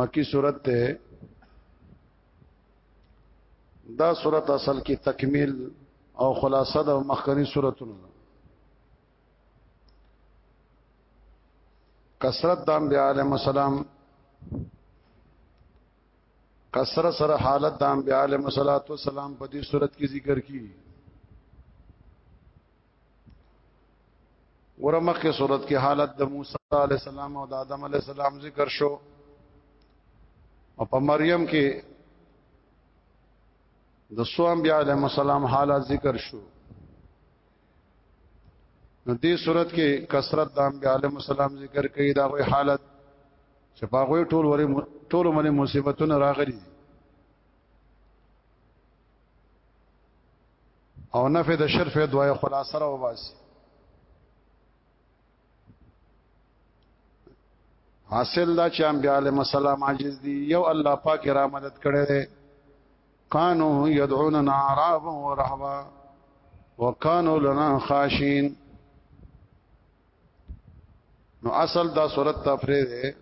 مکی صورت ته دا صورت اصل کې تکمیل او خلاصه د مخکنی صورتونو کثرت د انبیاء علیهم السلام کثرت سره حالت د انبیاء علیهم السلام په دې صورت کې ذکر کی ورمخ کې صورت کې حالت د موسی علی السلام او د آدم علی السلام ذکر شو او په مریم کې د سو انبیاء علی السلام حالت ذکر شو نو دې صورت کې کثرت د انبیاء علی السلام ذکر کوي دا غوي حالت چې په غوي ټول ورې ټول باندې مصیبتونه راغلي او نفع د شرف دوه خلاصه را وباسي حاصل دا چې انبیاء علیهم السلام عاجز دي یو الله پاک را مدد کړي دي قانو يدعوننا عرابا ورحبا وكانوا لنا خاشين نو اصل دا صورت تفریح ده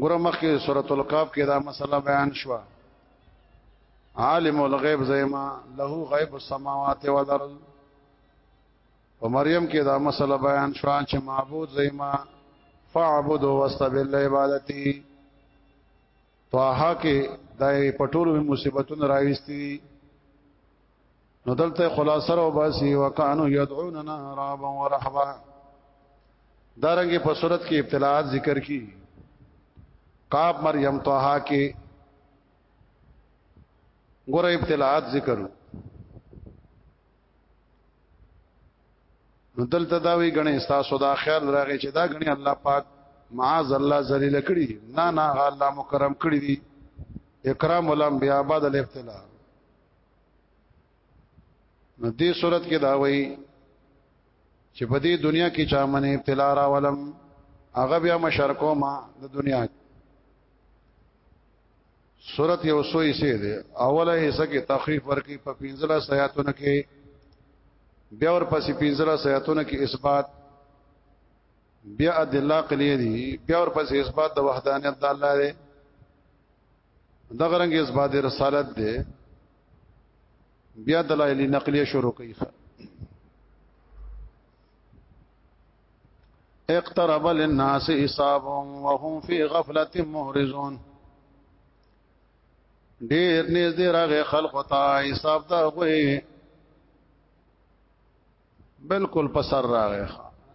ګوره مخکې سورۃ الکاف کې دا مسله بیان شو عالم الغیب زیما له غیب السماوات والارض په مریم کې دا مسله بیان شو چې معبود زیما فاعبد واستبر لعبادتي طه کې دای پټول مصیبتونه راويستي نو دلته خلاصه او باسي وکانو يدعوننا رابا ورحبا دارنګ په صورت کې ابتلاات ذکر کی قاب مریم طه کې ګور ابتلاات ذکر نو دلته دا وی غني تاسو دا خیال راغی چې دا غني الله پاک معاذ الله ذلیل کړی نه نه الله مکرم کړی دی اکرام الانبیاء بعد الابتلاء نو دې صورت کې دا وایي چې په دې دنیا کې چا منه ابتلا راولم هغه بیا مشرکو ما د دنیا صورت یو سوې سي ده اوله حصہ کې تخفیف ورکی په 15 سیاتونه کې بیا ور پسې 15 سیاتونه کې اثبات بیا ادله قلیه دي بیا ور پسې اثبات د وحدانیت د الله دی دا غرنګ اس بعد رسالت دی بیا دلایل نقلیه شروع کوي اقترب للناس حسابهم وهم في غفله مهرزون ډیر نږدې راغې خلق ته حساب دا غوي بالکل په سر راغی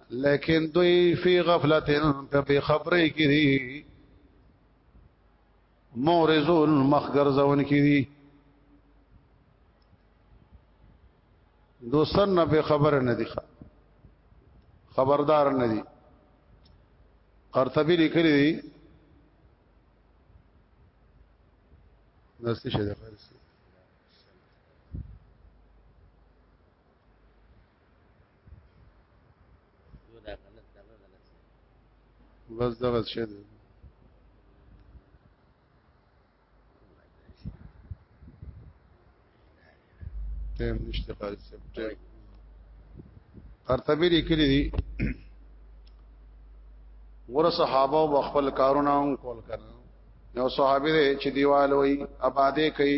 لیکن دوی فی غفلت په بی خبرې کې دي مورزون مخګرزون کې دي دوستن نه به خبر نه دي خبردار نه دي قرطبی لیکلی دی نسته شه ده بس دغه شه دی ټیم نشته قاری صاحب ټیم قرطبی لیکلی دی ور صحابه او خپل کارونه هم کول کړه یو صحابي چې دیوال وای آبادې کوي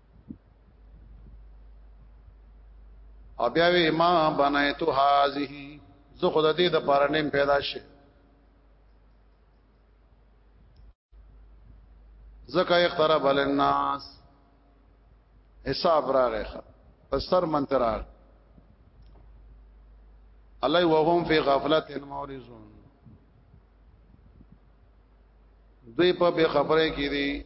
او بیا وی ما بنایتو هذه زه خود دې د پاره نیم پیدا شي زکه اقترب للناس حساب راغی پستر منتر الله وهم فی غفلت مورزون دوی په بے خبره کې دي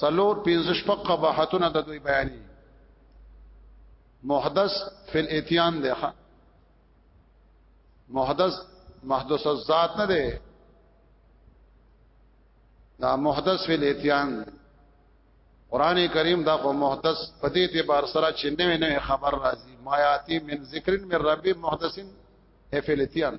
سلور پنځه شپږ قباحتونه د دوی بیانې محدث فی الاتیان دی ښا محدث محدث الذات نه دی دا محدث فی الاتیان قران کریم دا خو محدث په دې اعتبار سره چې نوې نوې خبر راځي ما یاتی من ذکر من ربی محدثین فی الاتیان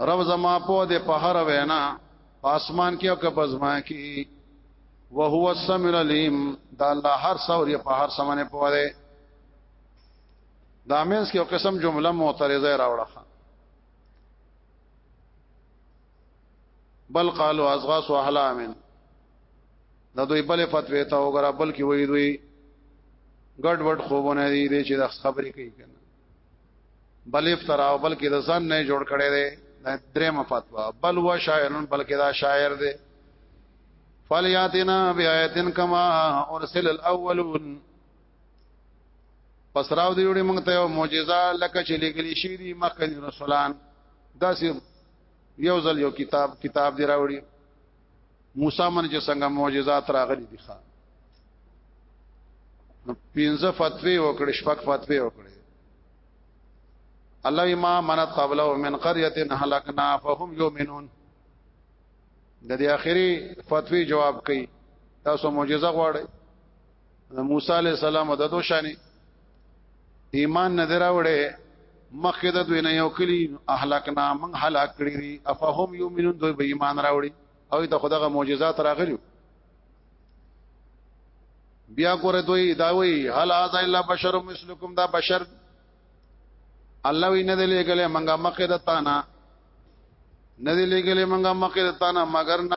رب زما په دې په هر وینا پاسمان کې او که بزما کې وهو السميع العليم دا الله هر څور یې په هر سمانه په دې دا مینس کې یو قسم جمله معترضه راوړه بل قالوا اصغاث احلام دا دوی بل فتوی ته وګرا بلکې وې دوی ګډ وډ خوبونه دي چې د خبرې کوي کنه بل افترا او بلکې د ځان نه جوړ کړي دي دا درې مفاتوا بل و شاعرن بلکې دا شاعر دي فلیاتنا بیااتن کما ارسل الاولون پس راو دی وړي مونږ ته یو معجزه لکه چې لګلی شي دي مخکنی رسولان دا یو ځل یو کتاب کتاب دی راوړي موسی من چې څنګه معجزات راغلي دي ښا نو پنځه فتوی وکړي شپږ فتوی وکړي الله ما من قبله من قريه هلكنا فهم يؤمنون د دې اخري فتوی جواب کوي تاسو معجزه غواړئ د موسی علی السلام د دو شانی ایمان نه دراوړې مخکې د دوی نه یو کلی اهلکنا من هلاک کړی دي افهم یومنون دوی به ایمان راوړي او ته خدغه معجزات راغلیو بیا ګوره دوی دا وی هل اذا الا بشر مثلکم دا بشر الله وی نه دی لګلې منګه مخه د تانا نه دی لګلې منګه مخه د تانا مگر نه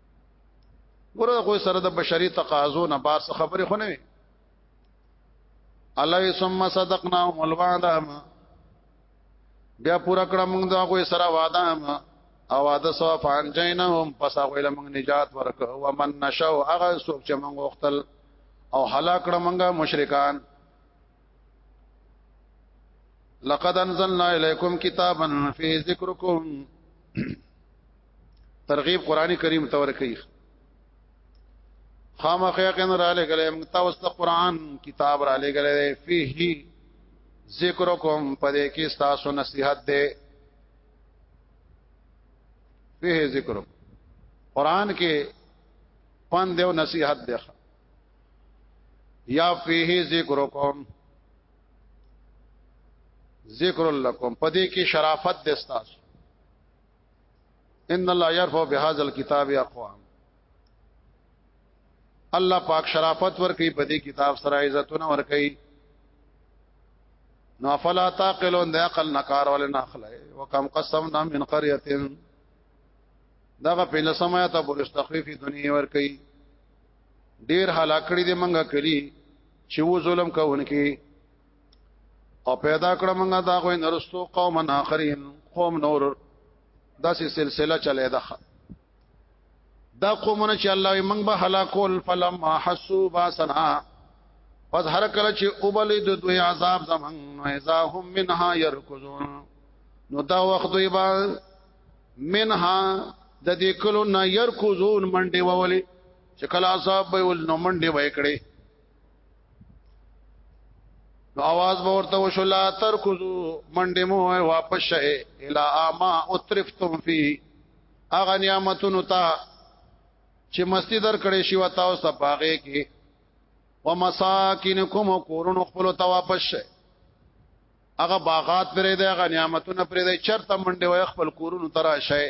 ګوره خو سره د بشري تقاضو نه بار څه خبرې خو نه وي الله ثم صدقناهم الوعد بیا پورا کړه موږ دا خو سره وعده او وعده سوا فان جنهم پس هغه له موږ نجات ورکړ او من نشو هغه څوک چې موږ وختل او هلاک کړه موږ مشرکان لقد انزلنا اليكم كتابا في ذكركم ترغیب قران کریم ته ورکړي خامخ یقین را لګلې موږ تاسو ته قران کتاب را لګلې فيه ذکرکم پدې کې تاسو نصيحت ده فيه ذکر قران کې پن دیو نصيحت ده یا فيه ذکرکم ذکر لکم پدې کې شرافت ده تاسو ان الله يرفع بهذا الكتاب اقوام الله پاک شرافت ورکی په دې کتاب سره عزتونه ورکی نو فلا تعقلون د عقل نکار ول نه اخلای وکم قسمنا من قريه دغه په لسمه ته پر تخفیف دنیا ورکی ډیر هلاکړي دي منګه کړی چې و ظلم کوونکی او پیدا کړ موږ دا غوې نرستو قوم اخرین قوم نور داسې سلسله چلے ده دا قومونه چې الله موږ به هلاکول فلم حسو باسنا پس هر کله چې اوبلې د دوی عذاب زمنګ نو اذا هم منها يركزون نو دا وخت دوی با منها د دې کلو نه يركزون منډي وولي چې کله عذاب به ول نو منډي وای کړي نو आवाज به ورته وشو لا ترکزو منډه مو واپس شئ الا اما اترفتم فی اغه نعمتونو ته چې مستی در کړې شي وتا او سپاغه کې ومساکینکم کورن خپل ته واپس شئ اغه باغات پرې ده اغه نعمتونه پرې ده چرته منډه وای خپل کورونو ترا شئ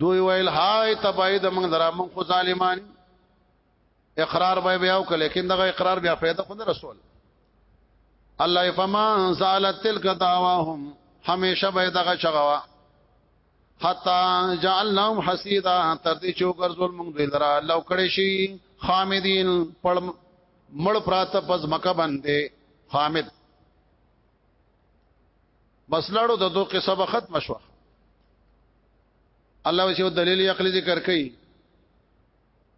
دوی ویل هاي تبای د موږ درا موږ خو ظالمان اقرار به بیا وکړ لیکن دغه اقرار بیا فائدہ خو نه رسول الله فما زالت تلك دعواهم همیشه به دغه چغوا حتا جعلناهم حسیدا تر دې چې وګرځول موږ دوی لرا لو کړي شي خامدین پړ مړ پرات پز مکه باندې خامد بس لړو د دوه قصه به ختم شو الله وشو دلیل عقلی ذکر کړي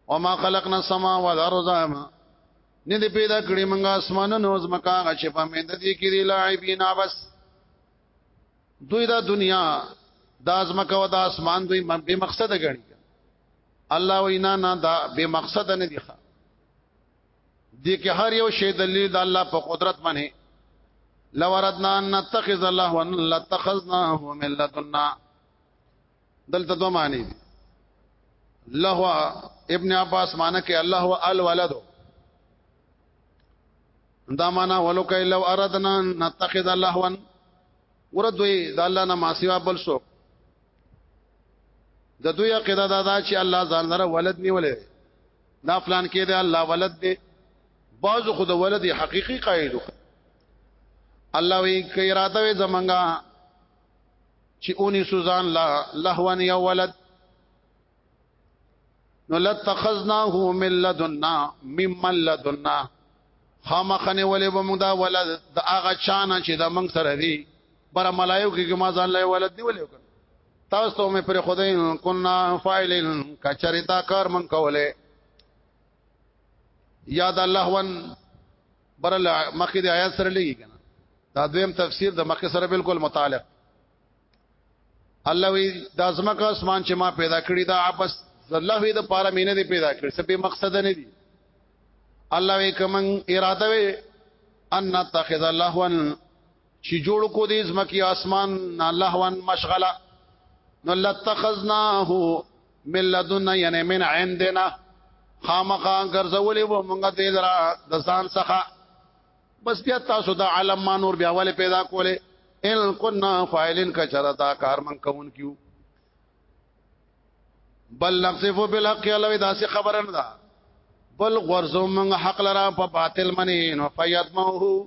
وما خلقنا السما والارض نه دې پیدا کړی موږ اسمانونو زمکا غچې په مې د دې کې دی لاعبینا بس دوی دا دنیا دا زمکا او دا اسمان دوی به مقصد غړي الله وینا نه دا به مقصد نه دی ښه دې کې هر یو شی دلیل د الله په قدرت باندې لوردنا ان نتخذ الله وان لتخذناه من لدنا دلته دوه معنی دي الله ابن عباس معنی کې الله هو الولد دا معنی ولو کای لو اردنا نتخذ الله وان وردوی د الله نه ما سوا بل سو د دوی عقیده دا ده چې الله ځان لره ولد نیولې دا پلان کې دی الله ولد دی بعض خود ولد حقيقي قائل الله وی کوي راته وي زمنګا چې اونې سوزان لا لهوان یا ولد نو لتخذناه من لدنا ممن لدنا خامخنه ولې بمږه دا ولد د هغه چانه چې د منګ سره دی بر ملایو کې ما ځان لای ولد دی ولې وکړ تاسو مې پر خدای کنا فاعلین کچری دا کار من کوله یاد الله ون بر مخې د آیات سره لګی کنه دا دویم تفسیر د مخې سره بالکل متعلق الله وی د ازمکه اسمان چې ما پیدا کړی دا اپس الله وی د پاره مینه دی پیدا کړی سبي مقصد نه دی الله وی کوم اراده وی ان تخذ الله ون چې جوړ کو دې زمکی اسمان نه لهوان مشغله نو لتخذناه من لدنا یعنی من عندنا خامخا ګرځولې و مونږه دې درا د ځان څخه بس بیا تاسو د عالم ما نور بیا ولې پیدا کولې ان كنا فاعلين کچرتا کار من کون کیو بل نقصف بالحق الله دا سي خبره نه ده بل غرزو من حق لرا په باطل منی نو فیتمه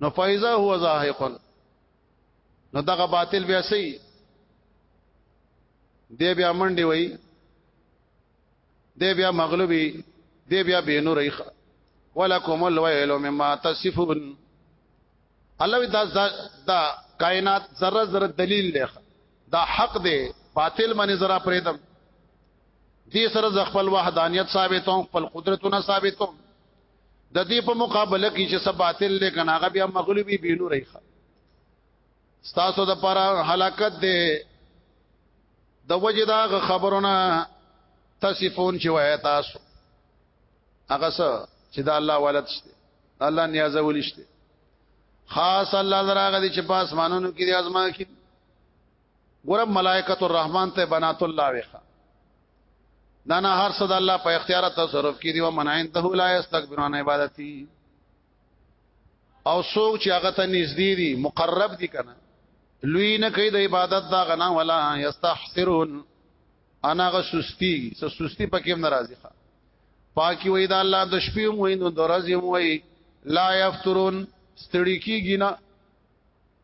نو فایزه هو زاهقن نو دغه باطل بیا سي دی بیا منډي وای دی بیا مغلوبي دی بیا بینو ریخ ولکم الویل مما تصفون الله دا دا کائنات ذره ذره دلیل دی دا حق دی باطل باندې ذرا پرېدم دې سره ز خپل وحدانیت ثابتوم خپل قدرتونه ثابتوم د دې په مقابله کې چې سب باطل له کناغه بیا مغلوبي بینو ریخه ستاسو د پر هلاکت دی د وجه دا خبرونه تصفون چې وای تاسو هغه څه چې دا الله ولادت شته الله نیازه ولشته خاص الله دراغه دي چې پاس مانونو کې د ازما کې ګورم ملائکۃ الرحمن ته بنات الله وخه دا نه هر صد الله په اختیار تصرف کړي او من عنده لا استكبرون عبادتي او سوق چې هغه ته نږدې دي مقرب دي کنه لوی نه کوي د عبادت دا غنا ولا یستحسرون انا غ سستی س سستی پکې هم ناراضي ښه پاکي وای دا الله د شپې هم وای نو درځي هم وای لا یفترون ستړي کیږي نه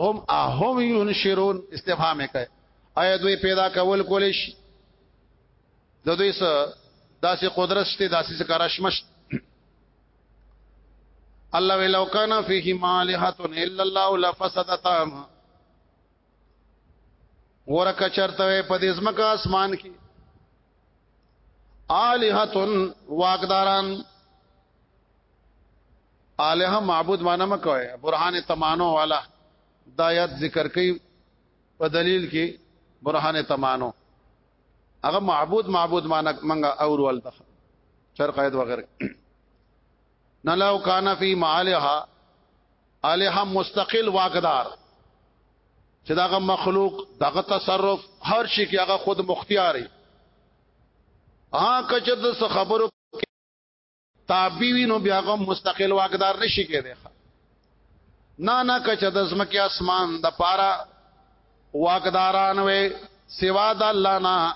هم اهم ينشرون استفهام کوي اي دوی پیدا کول کولې شي د دوی سره داسې قدرت شته داسې څه کارشمش الله ولو کان فيه مالحه الا الله لفسدتا ورکه چرته په دې زمکه اسمان کې الہتن واقداران الہ معبود معنی مکوي برهان تمانو والا دا آیات ذکر کوي په دلیل کې برهان تمانو هغه معبود معبود معنی منګه اور ول دخل چر قائد وغیرہ نلو کان فی معالها الہ مستقل واقدار چې داغه مخلوق دغه تصرف هر شي کې هغه خود مختیاري ها کچد خبرو تابع وي نو بیا غو مستقل واقدار نشي کېدای نه نه کچ د زمکه اسمان د پارا واقداران وي سوا د الله نه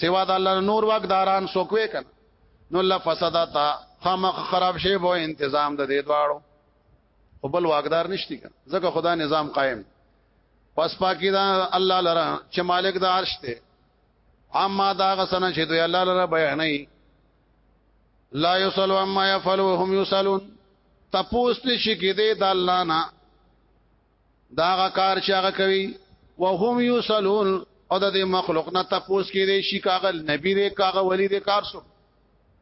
سوا د الله نور واقداران سوکوي کنه نو لفسدتا خامخ خراب شي وو تنظیم د دې دواړو او بل واقدار نشتی کنه ځکه خدا نظام قائم پس پاکی دا الله لره چې مالک د عرش ته اما دا غسنه چې دوی الله لره بیانې لا یسلو اما یفعلوا هم یسلون تپوس نشي کېده د الله نه دا کار چې هغه کوي وهم یسلون او د مخلوق نه تپوس کېده شي کاغه نبی دې کاغه ولی دې کار سو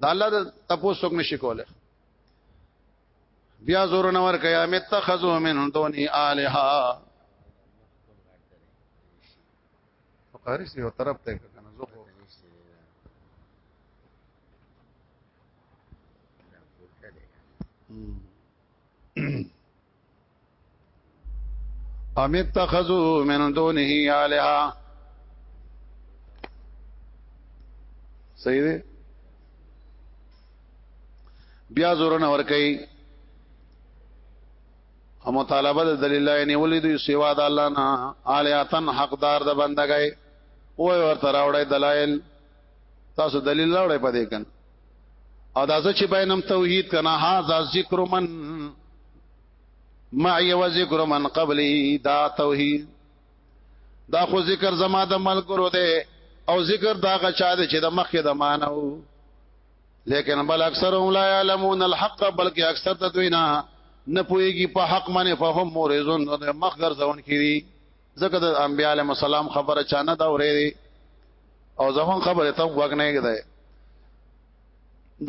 د الله د تپوس څوک نشي کوله بیا زور نور کیا متخذو من دونی الها فقاری سی یو طرف ته کنه زه خو ام اتخذوا من دونه الها صحیح دی بیا زور نه ور کوي او مطالبه د دلیل یې نیولې دوی سیوا د الله نه الیاتن حقدار د بندګۍ او ورته راوړی دلایل تاسو دلیل راوړی پدې کن او دا چې بینم توحید کنا ها ذا ذکر من ما یو ذکر من قبلی دا توحید دا خو ذکر زما د ملګرو دی او ذکر دا غچا دی چې د مخکې د مانو لیکن بل اکثرهم لا يعلمون الحق بلکې اکثر تدوینا نه پويږي په حق باندې فهم مورزون او مخ ګرځون کړي ځکه د انبيال مسالم خبره چانه دا اوري او زمون خبره ته وګ نه کېدای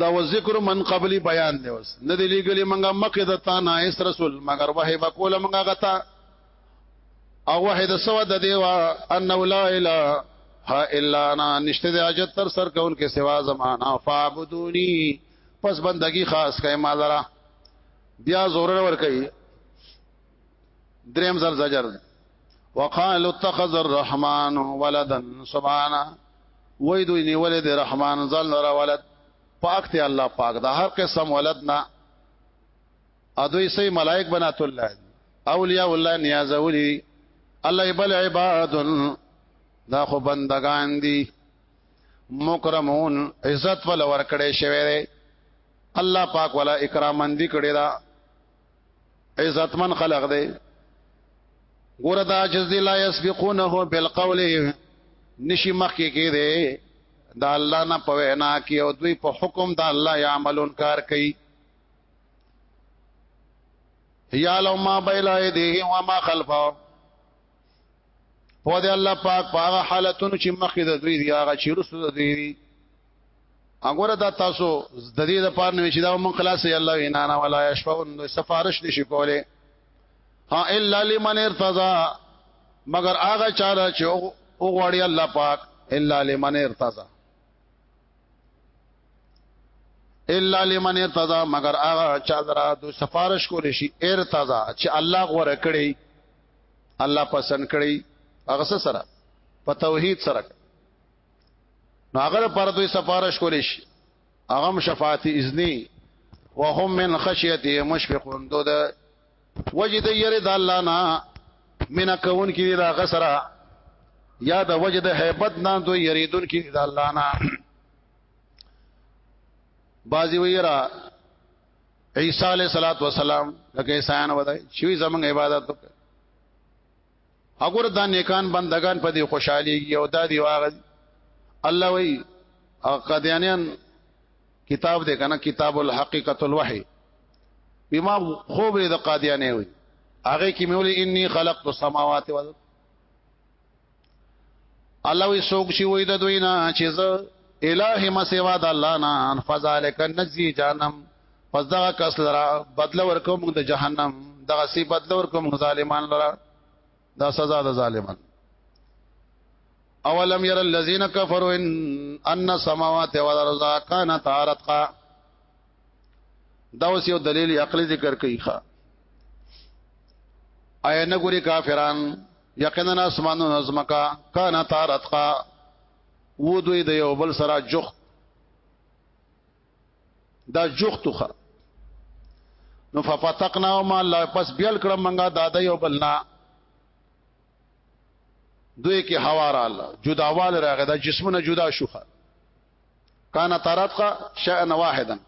دا و ذکر من قبلی بیان دی اوس نه دی لګلی منګه مکه د تا نه اس رسول مگر وه بکول منګه غتا او وحید سو د دیوا ان لا اله الا انا نشته د اجت تر سر کون کې سوا زمانہ فعبدونی پس بندگی خاص کای ما لرا بیا زور ور کوي دریم زل زجر وقال اتخذ الرحمن ولدا سبحانه وای دوی نیولې د رحمان ځل را ولد پاک ته الله پاک دا هر قسم ولد نه او دوی سي ملائک بنات الله اولیاء الله نیاز اولی الله بل عباد دا خو بندگان دي مکرمون عزت ول ورکړې شوی دی الله پاک ولا اکرامن دي کړی دا عزتمن خلق دی ګور دا عجز دی لا یسبقونه بالقول نشي مخکې کې دی دا الله نه پوي نه کې او دوی په حکم دا الله یعملون کار کوي یا لو ما بین ایدیهم و ما خلفهم په دې الله پاک په هغه حالتونو چې مخې د دوی دی هغه چې رسو د دوی دی وګوره دا تاسو د دې د پاره نو چې دا مون خلاصې الله وینا نه ولا یشفون سفارش نشي کوله ها الا لمن ارتضى مگر هغه چاره چې او غوړی الله پاک الا لمن ارتضى الا لمن ارتضى مگر هغه چا درا د سفارش کول شي ارتضى چې الله غوړه کړی الله پسند کړی هغه سره په توحید سره نو هغه پر دوی سفارش کول شي هغه شفاعت اذنی وهم من خشیته مشفقون دو د وجد یری د الله نه مینا کون کی دا غسرا یا د وجد hebat نه دو یریدون کی د الله نه بازی ویرا عیسی علیہ الصلات والسلام لکه عیسایان ودای چې زمنګ عبادت وکړي اګور دا نیکان بندگان په دې خوشحالي یو دا دی واغ الله وی او قدیانیان کتاب دې کنه کتاب الحقیقت الوحی بما خوب دې د قادیانې وي هغه کې مولي انی خلقت السماوات والارض الله وی سوق شي وې د دوی نه چې زه الہ ما سوا د الله نه فذلک نجزی جانم پس دغه کس لرا بدل ورکو موږ د جهنم دغه سی بدل ورکو موږ ظالمان لرا دا سزا د ظالمان اولم ير الذين كفروا ان ان السماوات والارض كانت عرقا دا اوس یو دلیل عقلی ذکر کوي ښا ایا نه ګوري کافران یقینا اسمانو نظمکا کانت عرقا و دوی د یو بل سره جخت دا جوختوخه نو ففتقنا ما لا پس بیل کړم منګه دادا یو بلنا دوی کې هوا را الله جداوال راغی دا جسمونه جدا شوخه کان ترقا شأن واحدا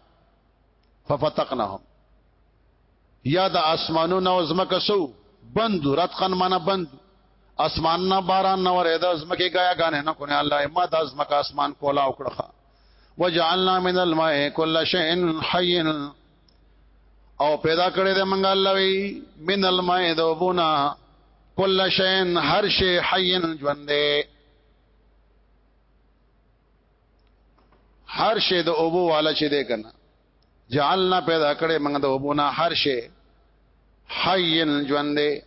ففتقناهم یا د اسمانو نو زمکه سو بند رتقن معنا بند اسمان نه باران نه ورېدا زمکه گایا غانه نه کونه الله ما د زمکه اسمان کولا وکړه وجعلنا من الماء كل شيء حي او پیدا کړی دی منګه الله وی من الماء دوبنا كل شيء هر شي حي ژوند دی هر شي د اوبو والا چې دی کنه جعلنا پیدا کړی منګه دوبنا هر شي حي ژوند دی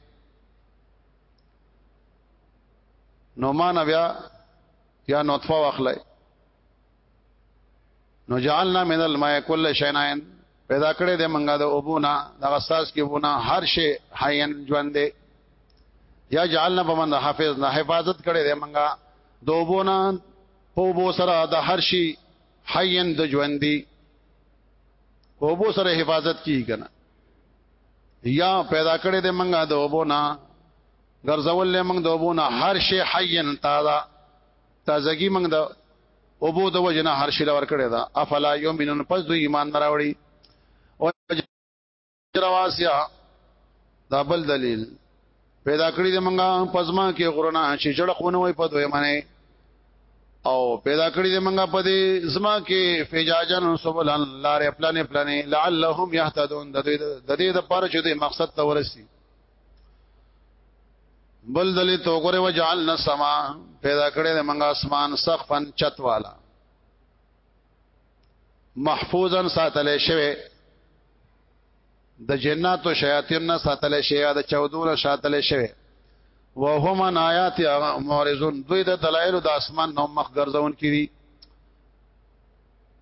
نو مان بیا یا نطفه واخلای نو جعلنا من الماء كل شيء پیدا کړې د منګه د اوبونه د غساس کې بونه هر شی حین ژوند دی یا جعلنا بمن د حافظ نه حفاظت کړې د منګه د اوبونه په اوبو سره د هر شی حین د ژوند دی په اوبو سره حفاظت کی کنه یا پیدا کړې د منګه د اوبونه ګرځول له موږ د وبونه هر شی حین تازه تازگی موږ د وبو د وجنه هر شی لور کړی دا افلا یومنون پس دوی ایمان نراوړي او رواسیا دا بل دلیل پیدا کړی د منګه پزما کې غرونه چې جړقونه وي په دوی باندې او پیدا کړی د منګه په دې زما کې فجاجن سبلن لارې پلانې پلانې لعلهم يهتدون د دې د پاره چې د مقصد ته ورسي بل دلی تو غره وجعلنا سما پیدا کړی د منګه اسمان سقفن چت والا محفوظا ساتل شوی د جنات او شیاطین نه ساتل شوی د چودور ساتل شوی وهم ان آیات معرضون دوی د دلایل د اسمان نو مخ ګرځون کړي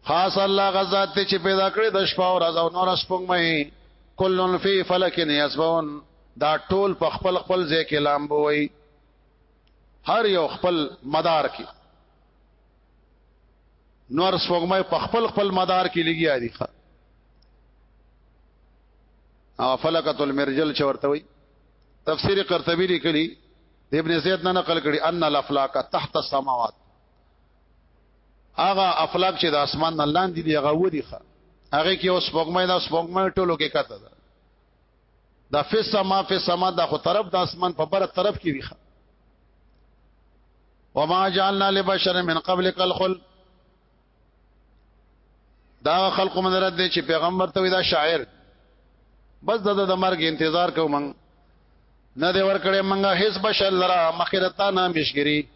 خاص الله غزاد ته چې پیدا کړی د شپه او ورځ او نور سپوږمۍ کلن فی فلک یسبون دا ټول په خپل خپل ځای کې لامبو وي هر یو خپل مدار کې نور سپوږمۍ په خپل خپل مدار کې لګیا دي ښا او فلکۃ المرجل چې ورته وي تفسیر قرطبی لیکلی ابن زید نه نقل کړي ان الافلاک تحت السماوات هغه افلاک چې د اسمان نه لاندې دی هغه ودی ښه هغه کې اوس بګمې دا سپګمې ټولو کې کته ده دا فسا ما فسا ما دا خو طرف د اسمان په بره طرف کې ویخه وما جعلنا لبشر من قبلك الخل دا خلق من رد دي چې پیغمبر ته دا شاعر بس د د مرګ انتظار کوو من نه دی ور کړې منګه هیڅ بشر لرا مخیرتا نه مشګری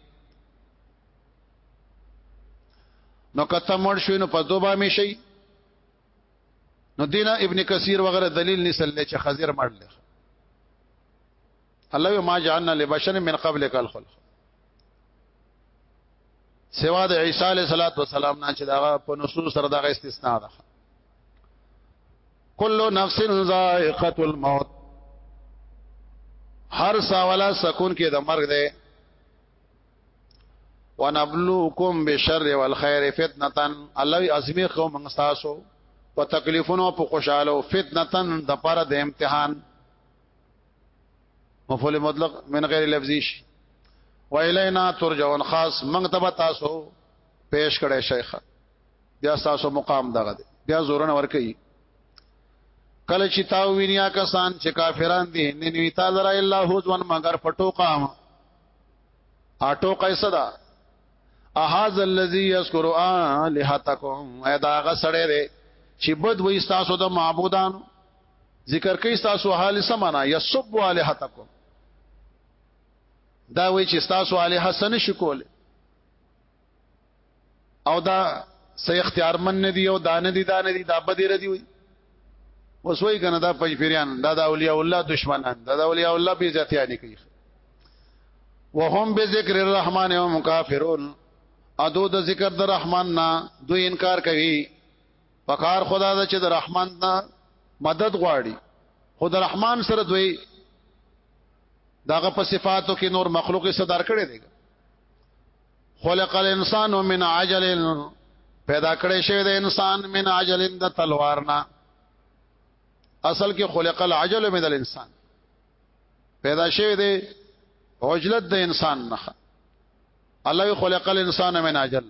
نو کته مړ شوی نو په دوبه می شي نو دینه ابن کثیر وغیرہ دلیل نسل چې خزر مړ لږ الله ما جعلنا لبشر من قبلك الخلق سوا د عیسی علیه صلوات و سلام نه چې دا په نصوص سره دغه استثناء ده کل نفس ذائقه الموت هر ساواله سکون کې د مرګ ده ونبلوکم بشر والخير فتنه الله ازمی خو موږ تاسو په تکلیفونو په خوشاله فتنه د پر د امتحان مفعول مطلق من غیر لفظی شي و الینا ترجون خاص موږ ته تاسو پیش کړه شیخ بیا تاسو مقام دغه بیا زورن ور کوي کله چې تاو وینیا کسان چې کافران دي نن وی تعالی را الا هو ځوان مگر پټو قام اټو قیصه دا احاز الذی یذکر الہتکم ادا غسړې دې چې بد وې تاسو د معبودان ذکر کوي تاسو حال سمانا یسب الہتکم دا وې چې تاسو الہ حسن شکول او دا سې اختیارمن نه دی او دا نه دی دا نه دی دا بده ردی وي وسوي کنه دا پنځپیران دا د اولیاء الله دشمنان دا د اولیاء الله بی ذاتیانی کوي وهم بذکر الرحمن هم کافرون ادو د ذکر د رحمان نه دوی انکار کوي پکار خدا دا چې د رحمان نه مدد غواړي خود رحمان سره دوی داغه په صفاتو کې نور مخلوق صدر کړي دي خلق الانسان من عجل پیدا کړی شوی د انسان من عجل د تلوار نه اصل کې خلق العجل من الانسان پیدا شوی دی عجلت د انسان نه الله خلق الانسان من عجل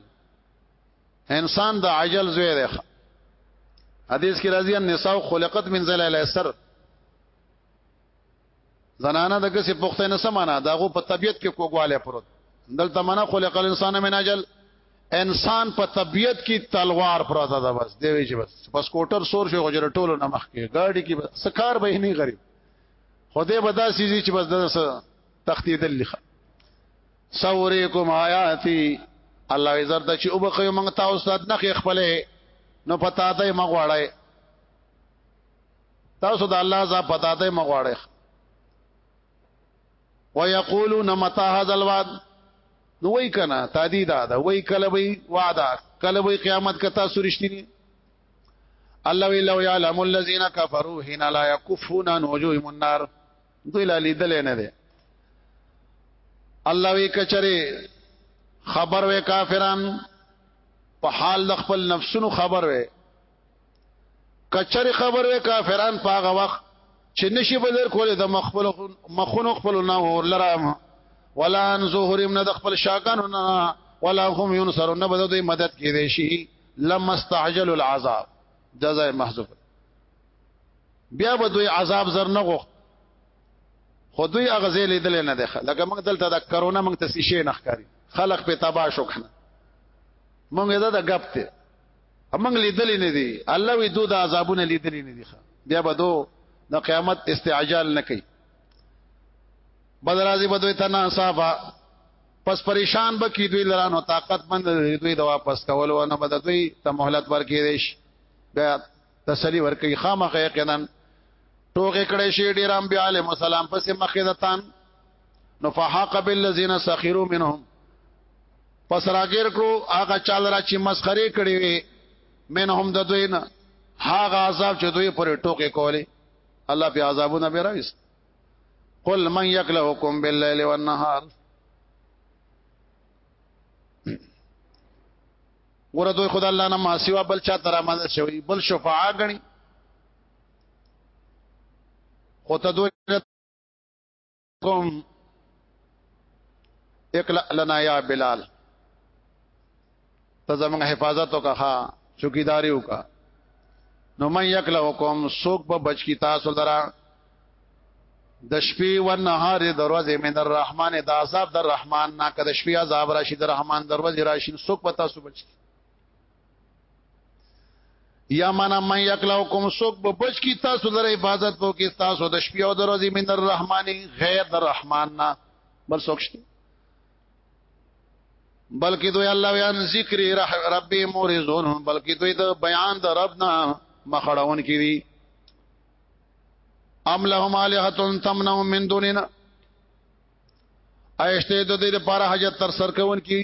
انسان د عجل زوی دی حدیث کې راځي النساء خلقت من ذلال السر زنانه د کسې پښتنه سمانه داغه په طبيعت کې کوګواله پروت دلته منه خلق الانسان من اجل انسان په طبيعت کې تلوار پراته ده بس دی ویچ بس بس کوټر سور شو غجر ټولو نمخ کې گاډي کې سکار به نه غري خدای به دا سيزي چې بس د تخدید لخه سوريکم آیاتی الله عزت د چې وبخیو مونږ تاسو ته نه خپلې نو پتا ته مغواړی تاسو د الله ځا پتا ته مغواړي ويقولون متى هذا الوعد نو وای کنه تادی دا دا وای کله وای وعده کله وای قیامت کتا سرشتنی الله وی لو يعلم الذين كفروا حين لا يكفون عن وجوههم النار دوی لالی دل نه ده الله وی کچره خبر وې کافران په حال د خپل نفسونو خبر وې کچر خبر وې کافران پاغه وخت چې نشي بدر کولې د مخبل مخونو خپل نه اور لرام ولا ان ظهورم نه د خپل شاګانو نه ولا هم ينصرون نه بده مدد کې دي شي لما استعجل العذاب جزاء محذوف بیا به دوی عذاب زر نه غوښت خو دوی هغه ځای لیدل نه دی لکه موږ دلته د کرونا موږ ته شي نه ښکاری خلق په تباہ شو کنه موږ دا د غپ ته امنګ لیدلې نه دي الله وی دوه د عذابونه لیدلې نه دي بیا به دوه د قیامت استعجال نه کوي بدرازي بدوي تنا صافا پس پریشان به کی دوی لرانو طاقت مند دوی د واپس کول و نه بد دوی ته مهلت ورکې دیش بیا تسلی ورکې خامخ یقینا ټوګه کړي شي ډیر انبیاء علیهم السلام پس مخیدتان نو فحاق بالذین سخروا منهم پس راګیر کړو هغه چال را چې مسخره کړی وي من هم د دوی نه هغه عذاب چې دوی پر ټوکې کولې الله په عذابونه به راويست قل من يكلهكم بالليل والنهار ګوره دوی خدای الله نه ما سیوا بل چا تر امانه شوی بل شفاعه غني خو ته دوی قم اقلع لنا یا بلال ته زموږ حفاظت وکړه چوکیداری وکړه نو من یکله وکم سوک په بچ کی تاسو درا د شپې و نهار د ورځې من الرحمن د عذاب د رحمان نه کده شپې عذاب راشي د رحمان د ورځې راشي سوک په تاسو بچ کی یا منا من یکلوکم سوک به بچ کی تاسو در حفاظت وو کی تاسو د شپې او د ورځې من الرحمن غیر د رحمان نه بل سوک شته بلکې دوی الله بیان ذکر رب مورزون بلکې دوی د بیان د رب نه مخړون کړي ام لهم الہ تمنهم من دوننا ایشته د دې لپاره حاجت تر سر کون کی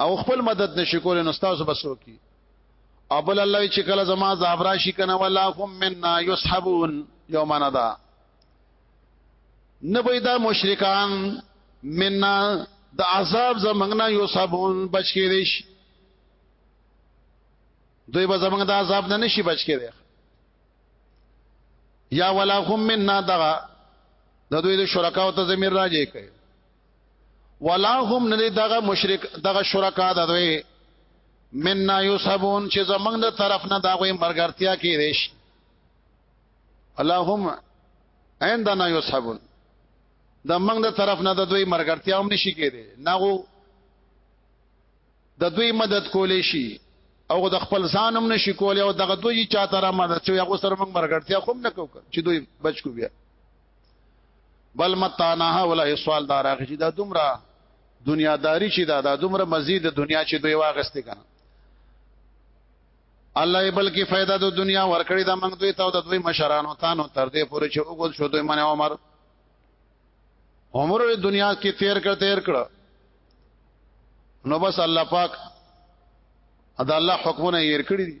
او خپل مدد نشي کولای نو تاسو بسو کی او بل الله چې کله زما زاب راشي کنه ولا هم منا يسحبون یومنا دا نبیدا مشرکان منا د عذاب زمنګنا يسحبون بچ کې دي شي دوی به زمنګ د عذاب نه نشي بچ کې دي یا ولا هم منا دا د دوی د شرکاو ته زمير راځي کوي ولا هم نه دغه مشرک دغه شرکا د دوی مننا یوسبون چې زمنګ د طرف نه دا غوي مرګرتیا کې دیش اللهم عندنا یوسبون د منګ د طرف نه د دوی مرګرتیا هم نشي کېده ناغو د دوی مدد کولې شي او د خپل ځان هم نشي کولې او دغه دوی چاته را مدد چې هغه سره موږ مرګرتیا کوم نه کوو چې دوی بچ کو بیا بل متانا هؤلاء سوال دار هغه چې دا دومره دنیاداری چې دا دا دومره مزید دنیا چې دوی واغسته کنه الله یې بلکې फायदा د دنیا ورکړي دا موږ دوی ته او د دوی مشرانو ته نو تر دې پورې چې وګول شو دوی منه عمر عمر د دنیا کې تیر کړ تیر کړ نو بس الله پاک ادا الله حکمونه یې کړی دي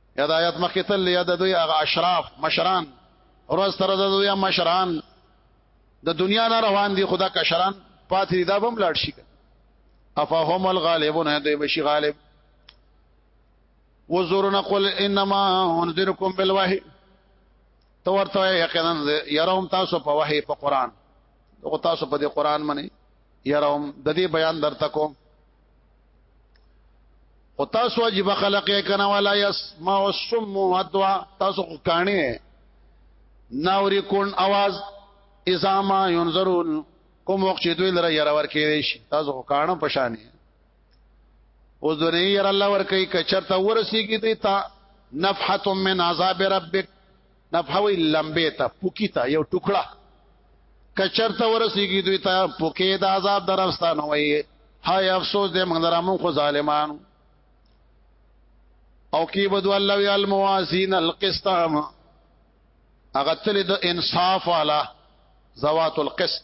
یا د آیات مخکې تل یا د دوی هغه اشراف مشران ورځ تر ورځې دوی مشران د دنیا نه روان دي خدا کشران پاتې دا بم لاړ شي افهم الغالبون دوی بشي غالب وزورنا قل انما انذركم بالوحي تو ورته یقینا يرهم تاسو په وحي په قران او تاسو په دې قران باندې يرهم د دې بیان درته کوم او تاسو عجیب خلق یې کنه ولا يسمع السم ودوا تاسو کانی ناوري کون आवाज اذا ما ينظرون کوم وخت چې دوی لره یاره ور کې شي تاسو کانه پشانې اوس دوی یاره الله ور کوي کچرته ورسیږي دوی تا نفحه من عذاب ربک نفحوی لمبه ته پوکی ته یو ټوکړه کچرته ورسیږي دوی ته پوکې د عذاب درفستان وایي هاي افسوس دې موږ درامو خو ظالمان او کی بدو الله وی الموازین القسط هغه تل د انصاف والا زوات القسط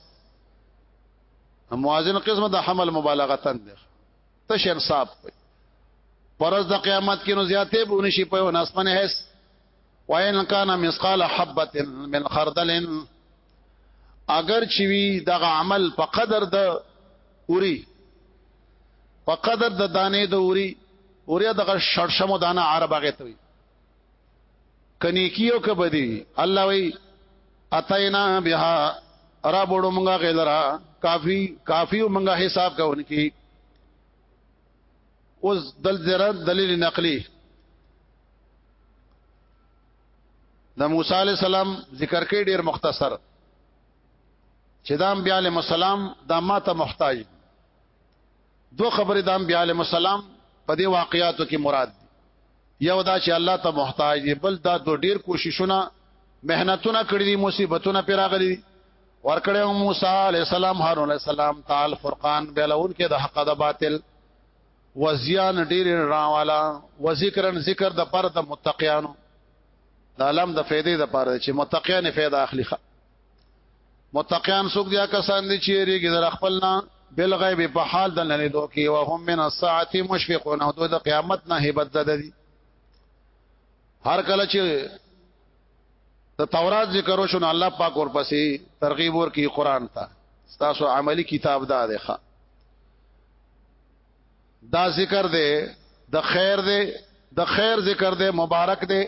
موازین قسم د حمل مبالغه تن ده تش انصاف پرز د قیامت کې نو زیاتې بونشي په ناسمنه هست وان کان مثقال حبه من خردل اگر چې وی دغه عمل په قدر د اوري په قدر د دانې د اوري اوریا دغه شړشمو دانه عرب هغه ته وي کني کیو کبدی الله وی اتینا بها را بوړو مونږه غلرا کافی کافی مونږه حساب کوونکی اوس دل زره دلیل نقلی د موسی علی السلام ذکر کې ډیر مختصر چې د انبیاء علیهم السلام د ماته محتاج دو خبرې د انبیاء علیهم السلام په دې واقعیاتو کې مراد دي یو دا چې الله ته محتاج دی بل دا دو ډیر کوششونه مهنتونه کړې دي مصیبتونه پر راغلي ورکړې موسی علی السلام هارون علی السلام تعال فرقان بیلون کې د حق د باطل وزیان ډیر راوالا و ذکرن ذکر د پر د متقیانو د علم د فیدې د پر چې متقیان فیدا اخلي خا. متقیان څوک دیا کسان دي چې ریګ در خپل نه بل غیب په حال د نه لیدو کې او هم من الساعه مشفقون او د قیامت نه هیبت ده دي هر کله چې ته تورات ذکر وشو نو الله پاک ورپسې ترغیب ورکی قران ته تاسو عملی کتاب دا دی ښا دا ذکر دی د خیر دی د خیر ذکر دی مبارک دی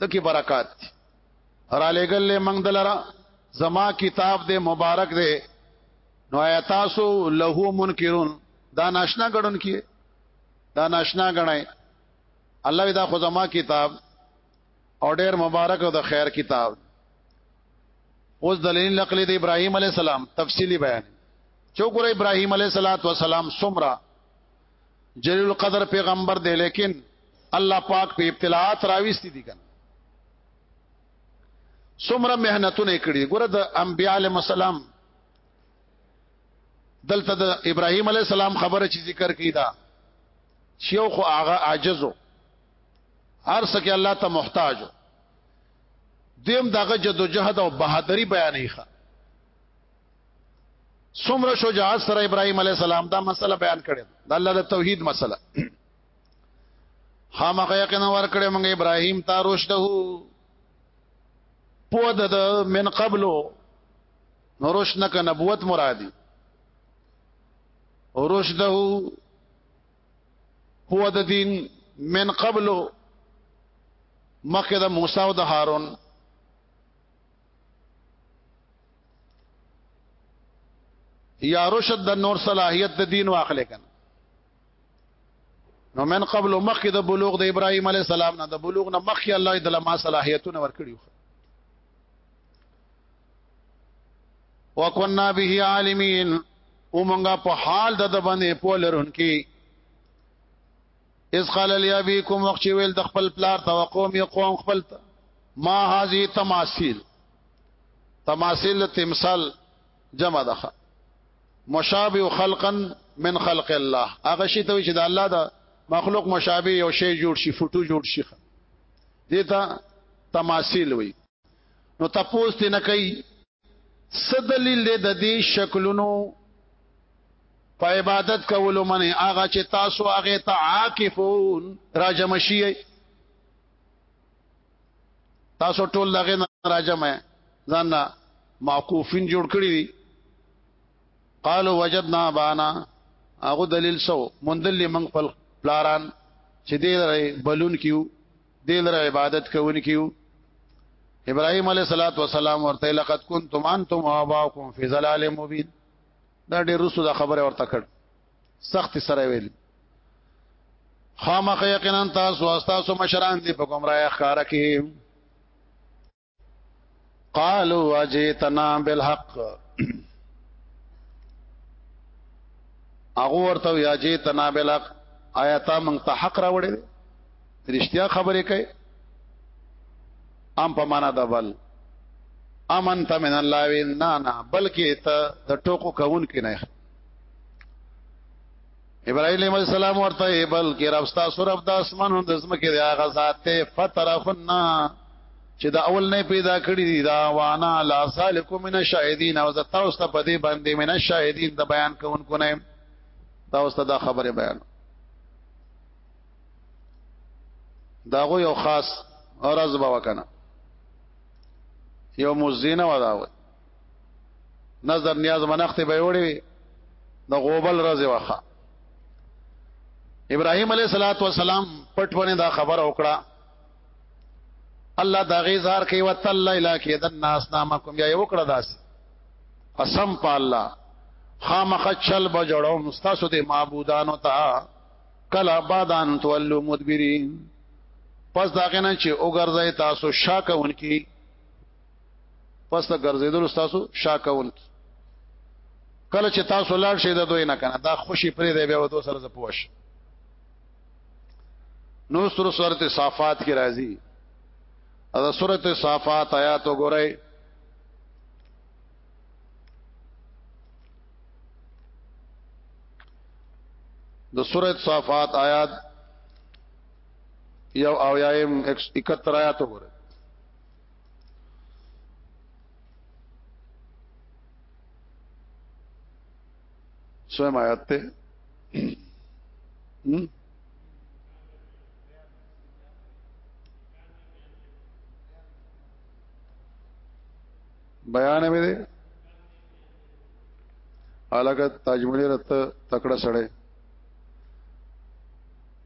د کی برکات دی را لګل له منګ دلرا زما کتاب دی مبارک دی نو آیا تاسو له منکرون دا ناشنا غړون کی دا ناشنا غړای الله دا خو زما کتاب او ډیر مبارک او د خیر کتاب اوس دلیل نقلی د ابراهیم علی السلام تفصیلی بیان چوکور ابراهیم علی السلام سمرا جلیل القدر پیغمبر دی لیکن الله پاک په ابتلاات راويستي دي کنه سمره مهنتونه کړی ګوره د انبیاء علیهم السلام دلته د ابراهیم علی السلام خبره چې ذکر کیدا شیو خو هغه عاجزو ارسه کې الله ته محتاج دیم دغه جدوجہد او بہادری بیانې ښه څومره شجاعت سره ابراهيم عليه السلام دا مسله بیان کړې دا الله د توحید مسله خامخ یقین ور کړې موږ ابراهيم ته رشده پود د من قبلو نورش نه ک نبوت مرادي رشده هو د دین من قبل مخکې د موسی او د هارون یا رشد د نور صلاحیت د دین واخلې کنه نو من قبل مخکې د بلوغ د ابراهیم علی السلام نه د بلوغ نه مخکې الله د لما صلاحیتونه ورکړي وکنا به عالمین او مونږه په حال د باندې پولرون کې اس قال لیا بیکم وخت چې ویل د خپل پلار ته قوم یو قوم خپل ته ما هذه تماثيل تماثيل تمثال جمع ده مشابه خلقا من خلق الله هغه شی ته چې د الله د مخلوق مشابه یو شی جوړ شي فوټو جوړ شي دیتا تماثيل وي نو تاسو ته نه کوي صدلیل د دې شکلونو په عبادت کولو منه هغه چې تاسو هغه ته عاکفون راجم شي تاسو ټول دغه راجم ځان معقوفین جوړ کړی دي قالوا وجدنا بانا هغه دلیل سو مندل من خپل پلاران چې دې بلون کیو دل را عبادت کوونکیو ابراهيم عليه صلوات و سلام ورته لقد كنتم انتم واباكم في ظلال مبين دا ډېر رسو دا خبره ورته کړ سخت سره ویل خامخ یقینا تاسو تاسو مشران دي په کوم راي ښکارا کې قالوا واجئتنا بالحق هغه ورته یا جی تنا بلق آیا تا مونږ ته حق راوړې رښتیا خبرې کوي ام په معنا د بل امن ته من الله وین نه نه بلکې ته د ټوکو کوون کې نه ابراهيم عليه السلام ورته بل کې رب تاسو رب د اسمانونو د زمکه دی هغه ذات ته فترفنا چې دا اول نه پیدا کړی دی دا وانا لا سالک من الشاهدین او زه تاسو ته په دې باندې من الشاهدین د بیان کوونکو نه تاسو ته دا خبره بیان دا غو یو خاص اورز با وکنه یو مزینه وداوي نظر نیاز منخت به وړي د غوبل رزه وخه ابراهيم عليه صلوات و سلام پټ باندې دا خبر وکړه الله دا غي زار کوي وتل الا کې د الناس نامکم یا وکړه داس قسم په الله خامخ چل به جوړو مستاسو د معبودانو ته کلا بادان تولو مدبرین پس دا غنه چې وګرځي تاسو شاکونکي پس ته ګرځیدل تاسو شاکون کله چې تاسو لاړ شئ د دوی نه کنه دا خوشي پرې دی بیا وته سره زپوش نو سر سورته صافات کې راځي دا سورته صافات آیات وګورئ د سورته صافات آیات یو او یایم 71 آیات وګورئ سویم آیت تے بیان مې دی علاقه تاجمنی رت تکړه سړی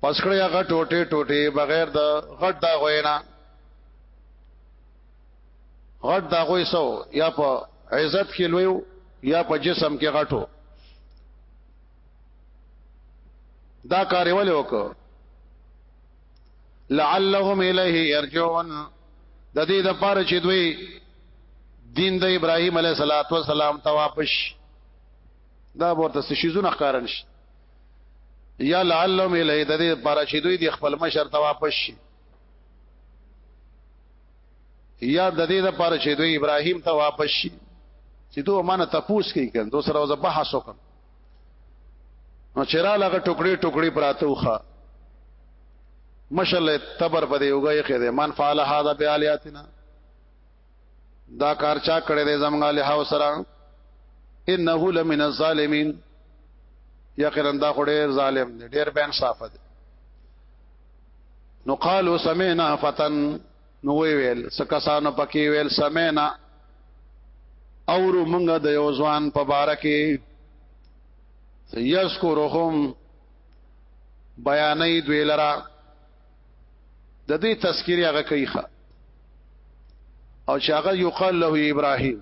پس کړی هغه ټوټه ټوټه بغیر د غټ دا غوینا غټ دا غوی سو یا په عزت کې لوی یا په جسم کې غټو دا کار ولې وکړو لعلهم الیه یرجون د دې د پاره چې دوی دین د ابراهیم علیه السلام ته واپس دا ورته شیزونه ښکارن شي یا لعلهم الیه د دې لپاره چې دوی د خپل مشر ته واپس شي یا د دې لپاره چې دوی ابراهیم ته واپس شي چې دوی مانه تپوس کوي کنه دوی سره وځه بحث وکړ نو چیرې لګه ټوکړي ټوکړي پراته وخه مشله تبر په دی وګه خې دې من فعل هذا بیالیاتنا دا کار چا کړی دی زمونږه له هاو سره انه لمن الظالمین یقینا دا خډیر ظالم دی ډیر بین صاف دی نو قالو سمعنا فتن نو وی ویل سکسانو پکې ویل سمعنا اورو مونږ د یو ځوان په باره کې یذکرهم بیانې دوی لرا د دې تذکری هغه کوي ښه او چې هغه یقال له ابراهیم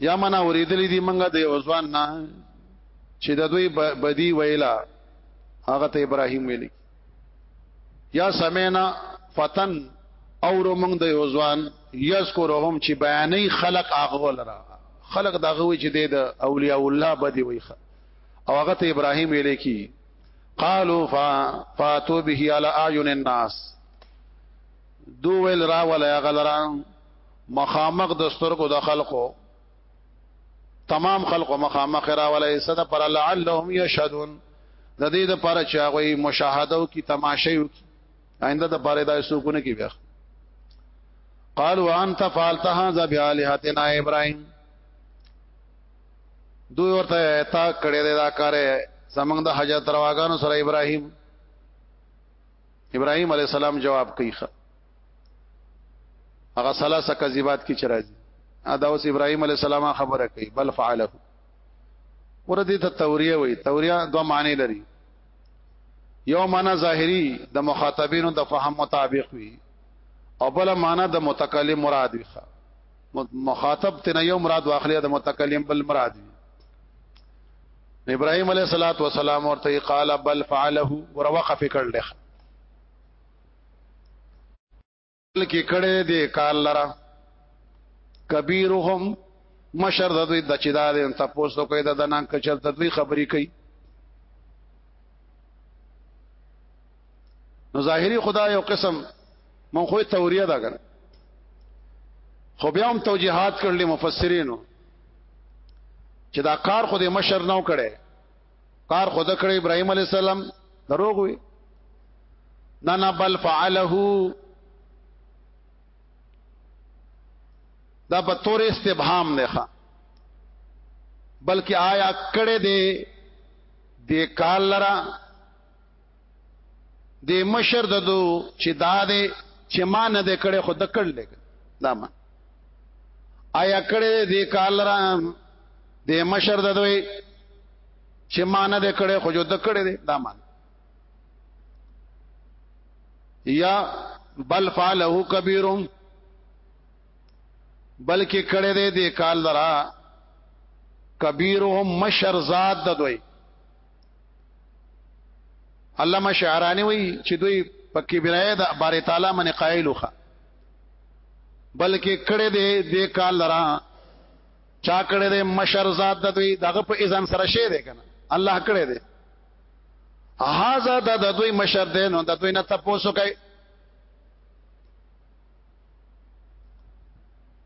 یا منا اوریدلې دي منګه د اوزوان نه چې د دوی بدی ویلا هغه ته ابراهیم ویلي یا سمینا فتن اور موږ د اوزوان یذکرهم چې بیانې خلق هغه ولرا خلق دغه وی چې د اولیاء الله بدی ویخه او هغه ته ابراهيم ویل کی قالوا فاتو به على اعين الناس دو ویل را ولا غلرا مخامخ د سترګو د خلقو تمام خلقو مخامخ را ولا صد پر لعلهم يشهدون د دې د پر چا غوي مشاهده او کی تماشه او کی آینده د پر دای سوکونه کی بیا قالوا انت فعلت هذا بالهتنا ابراهيم دوی ورته تا کړه دا کار زمنګ د حاجت رواګانو سره ابراهيم ابراهيم عليه السلام جواب کوي هغه ثلاثه کذبات کی چرایي ادا اوس ابراهيم عليه السلام خبره کوي بل فعله ورته ته توریه وي توریه دوه معنی لري یو معنی ظاهری د مخاطبینو د فهم مطابق وي او بل معنی د متکلم مراد وي مخاطب تنه یو مراد واخلې د متکلم بل مراد ابراهيم عليه الصلاه والسلام ورته قال بل فعله ور وقف کړل کې کړه دې کال لرا کبیرهم مشر د دوی د چې دا دې ته پوسټ کوي د نن کچل د دوی خبرې کوي نو ظاهری خدا یو قسم مون خو توریه دا کړ خو بیا هم توجیهات کړل مفسرینو چې دا کار خو د مشر نو کړي کار خو د کړي ابراهيم عليه السلام دروغ وي نه نه بل فعله دا په تور استبهام نه ښه بلکې آیا کړه دې د کال لرا د مشر ددو چې دا دی چې ما نه د کړه خود کړل دا ما آیا کړه دې کال را د مشر ددوی چې ما نه د کړه خو جو د کړه دې دا ما یا بل فعله کبیرم بلکې کړه دې د کال درا کبیرهم مشر ذات ددوی علامه شعرانی وی چې دوی په کبرای د بار تعالی من قائل وخه بلکې کړه دې دې کال لرا چا کړه دې مشر ذات د دوی دغه په اذن سره شه دې کنه الله کړه دې هاذا د دوی مشر دې نو د دوی نه تاسو کوي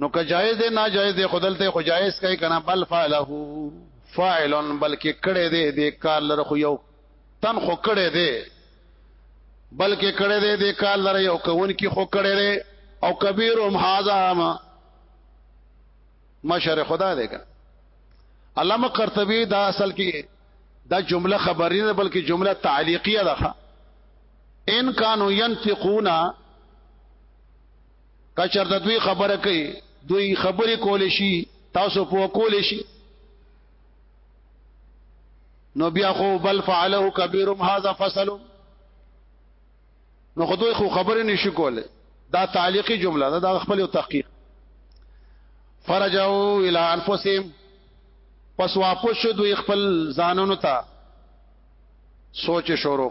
نو که جایز دی نه جایز دی خدل ته خو جایز کوي کنه بل فعله فاعل بلکې کړه دی د کار لره خو یو تن خو کړه دی بلکې کړه دی د کار لره یو کون کی خو کړه دی او کبیرهم هاذا ما مشر خدا دی کنه علامه قرطبي دا اصل کې دا جمله خبري نه بلکې جمله تعلیقیه ده ان کانوا ينفقون کچر د دوی خبره کوي دوی خبرې کول شي تاسو په کول شي نو بیا خو بل فعله کبیرم هاذا فصل نو خدای خو خبرې نشي کوله دا تعلیقی جمله ده دا خپل تحقیق فرجو الى انفسهم پس واپس شو دوی خپل ځانونو ته سوچ شروع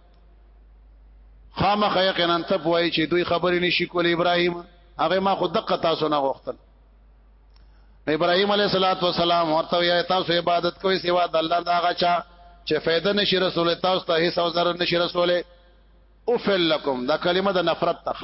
خامخ یقینا ته پوي چې دوی خبرې نشي کولې ابراهيم هغه ما خود دقه تاسو نه غوښتل ابراهيم عليه صلوات و سلام ورته وي تاسو عبادت کوئ سوا د الله دا غچا چې فائدہ نشي رسول تاسو ته هیڅ وزر نشي رسوله او فلکم دا کلمه د نفرت تخ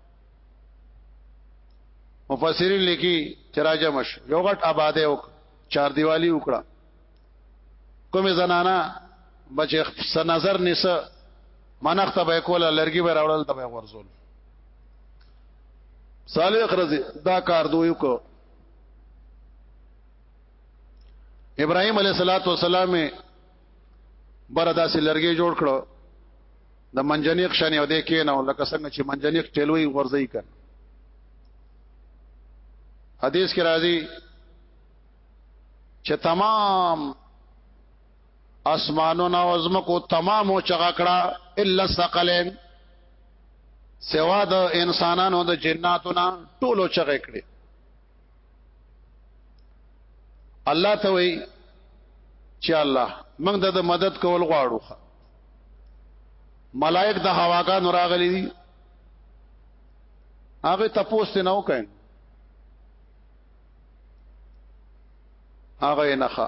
مفسرین لیکي چې راجمش یو غټ آباده او چار دیوالی وکړه کومه زنانا بچ نظر نسه منخت به کوله لرګي به راوړل ته به ورزول صالح رضی دا کار دوی کو ابراهيم عليه الصلاه والسلام بره داسې لرګي جوړ کړو د منجنیق شنه او د کینو لکه څنګه چې منجنیق ټلوي ورځي کړ حدیث کې راځي چې تمام اسمانونه او زمکو تمام او چغا کړه الا ثقلین سوا د انسانانو د جناتو نه ټولو چغې کړې الله ته وی چې الله موږ د مدد کول غواړو ملائک د هواګان راغلي دي هغه تاسو نه وکړي هغه نه ښه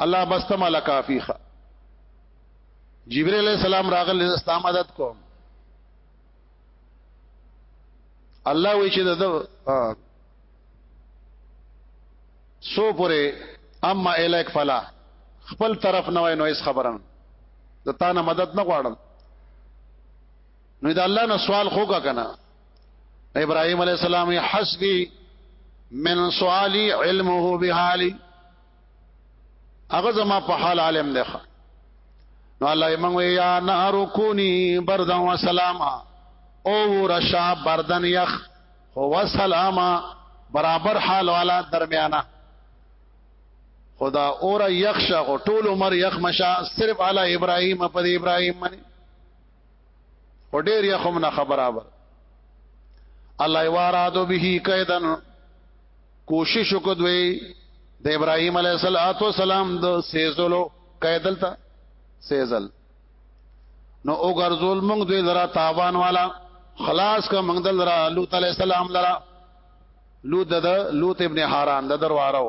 الله بس ته مال کافی خ جبرئیل علیہ السلام راغل زستا مدد کوم الله وی چې د سو پوره اما الیک فلا خپل طرف نه وای نو اس خبرن د تا نه مدد نه غواړم نو دا الله نه سوال خوګه کنه ابراهيم عليه السلام حسبي من سوالي علمه بحالي هغه زما په حال عالم دی نو الله یې موږ یا نار کونی بردا و سلاما او رشا بردن یخ هو سلاما برابر حال والا درمیانا خدا اور یخ شغ ټول عمر یخ مشا صرف علی ابراهیم پر ابراهیم منی او ډیر یخم نه خبرابر الله وارادو به کیدن کوشش وکدوی د ابراهیم علیه السلام د سیزلو کیدل تا سیزل نو او ګرځول موږ دوی درا تاوان والا خلاص کا موږ دل درا لوط علیہ السلام درا لوط د لوط ابن حاران د دروارو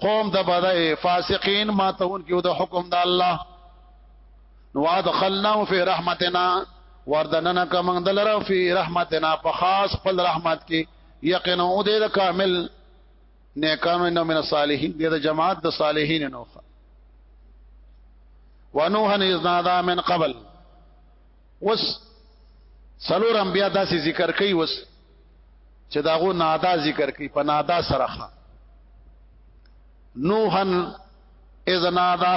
قوم د بدای فاسقین ما تهون کیو د حکم د الله نو ادخلنا فی رحمتنا وردننا کمن دلر فی رحمتنا په خاص خپل رحمت کې یقینا او د کامل نیکانو انه من الصالحین د جماعت د صالحین نو ونوح اذ نادا من قبل وس سلور انبیا داسې ذکر کوي وس چې داغو نادا ذکر کوي په نادا سره نوحن اذ نادا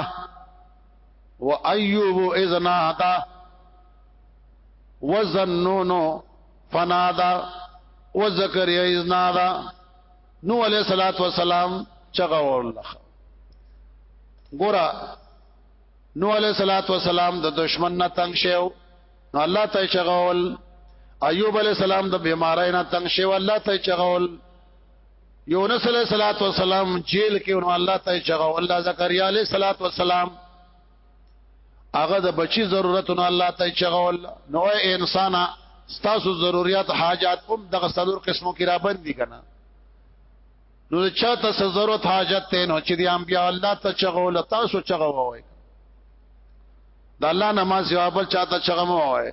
و ایوب اذ نادا و ذنون فنادا و زکریا اذ نادا نو علیہ الصلوۃ والسلام چغه ورلخ ګورا نو علیہ الصلوۃ والسلام د دشمن نه تنگ شو نو الله ته چغول ایوب علیہ السلام د بیمارای نه تنگ شو الله ته چغول یونس علیہ الصلوۃ والسلام جیل کې نو الله ته چغول الله زکریا علیہ الصلوۃ والسلام هغه د بچی ضرورتونه الله ته چغول نو انسان ستاسو ضرورت حاجات هم دغه سلور قسمو کې را بندي کنه نو چا ته ضرورت حاجت ته نو چې دی انبیا الله ته چغول تاسو چغووي د الله نماز یو بل چا ته چغمووي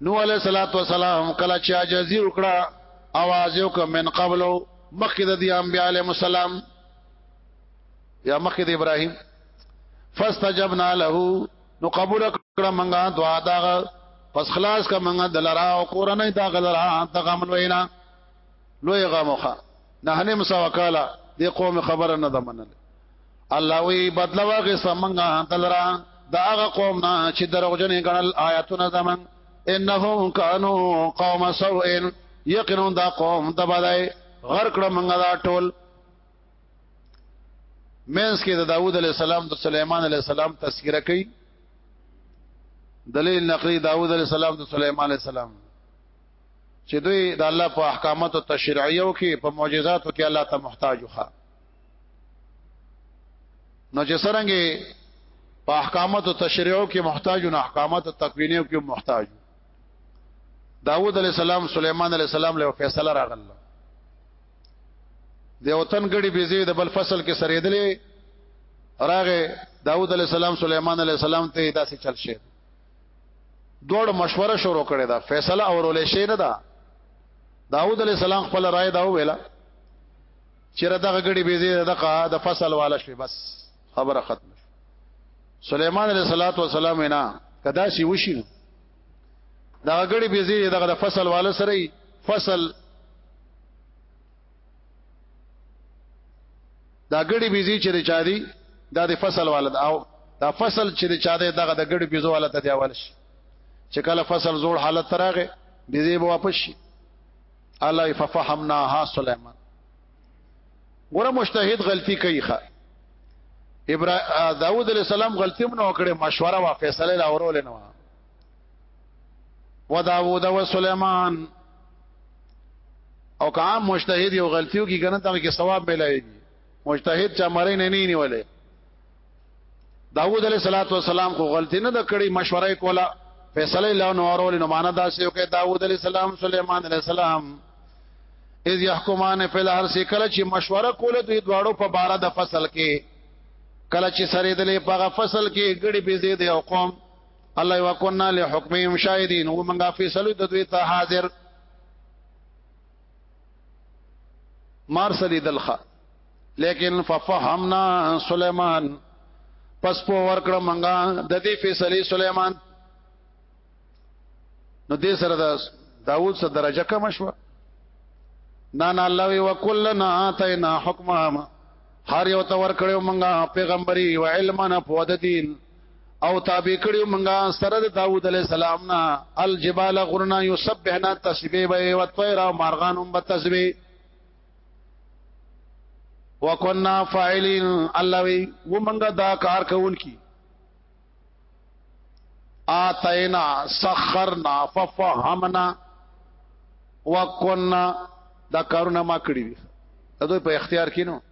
نو علی صلوات و سلام کله چې عاجزی وکړه आवाज یو کوم من قبل مخکې د دی انبیا علی مسالم یا مخکې د ابراهیم فاستجبنا له نو قبول کړه منګه دعا دا پس خلاص کا منګه دلرا او کورنۍ دا غلرا تغمن وینا لوی غمخه نه نیم سو کاله د قوم خبره نه ده منل الله وی بدلا واغه سمنګه تلرا دا هغه قوم نه چې دروغجنې غنل آیاتونه زمن انهم كانوا قوم سوء یقینا دا قوم تبدای غرق کړه منګه دا ټول مینس کې د داوود علی السلام د سليمان علی السلام تذکرہ کړي دلیل نقلی داوود علی السلام د سليمان علی السلام چې دوی د الله په احکاماتو تشریعیو کې په معجزاتو کې الله ته محتاج وخا نو چې سرنګي په احکاماتو تشریعو کې محتاج او احکاماتو تکوینیو کې محتاج داوود علی السلام سليمان علی السلام له فیصله راغله د وطن غړي بيزي د بل فصل کې سرېدلې راغه داوود علی السلام سليمان علی السلام ته داسې چل شي دوړ مشوره شروع کړي دا فیصله اورولې شي نه دا داوود علی السلام خپل رائے دا ویلا چیرې دغه غړي بيزي دغه د فصل والا شي بس خبره ختم سليمان عليه صلوات و سلام نه کدا شي وشي دا غړي بيزي دغه د فصل والا سره فصل دا ګړي بيزي چې چا دي دا د فصل والد او دا فصل چې چا دی دغه د ګړي بيزو والد دی اول شي چې کله فصل زوړ حالت تراغه بيزي به واپس شي الله ففهمناها سليمان ګوره مجتهد غلطي کوي ښا ابراهيم داوود عليه السلام غلطي منو کړې مشوره وا فیصله لا اورول نه و داوود و سليمان او کام مجتهد یو غلطیو کی کنه ته کې ثواب ملایږي مجتهد چا مری نه نه نیولې داوود علیہ الصلوۃ والسلام کو غلطی نه د کړي مشوره کولا فیصله له نورول نو معنا دا سې کې داوود علیہ السلام سليمان علیہ السلام اذ يحكمان فی الحرث کله چې مشوره کوله دوی دواړو په بار د فصل کې کله چې سره دلې په فصل کې ګړي بيزي دی او قوم الله وکنا له حکمهم شاهدین او منګه فیصله د دوی ته حاضر مار سلی دلخه لیکن ففهمنا سليمان پس په ورکړه منګه د دې فیصله سليمان نو دې سره د داوود سره درجه کم شو نه نه الله وی وکلنا اتینا حکما هر یو تور کړو منګه پیغمبري او علمنا په دین او تابع کړیو منګه سره د داوود علی السلام نه الجبال غرنا یسبحنا تسبیح وی او طیر او مارغان هم تسبیح وکنا فاعلین الله وی و منګه دا کار کوونکی آتینا سخرنا ففهمنا وکنا دا کارونه ما کړی دي دا دوی په اختیار کې نو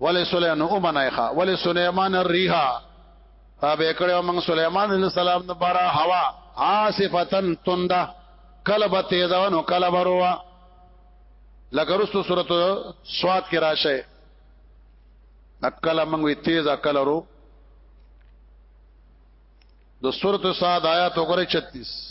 ولی سلیمان او منایخه ولی سلیمان الريحا تابع کړو موږ سلیمان علیہ السلام د بارا هوا عاصفتن تندا کلب تیزونو کلب روا لکه رسو سورۃ سواد کې راشه نکله موږ وی تیز عقل ورو د سورۃ سواد آیات وګوره 36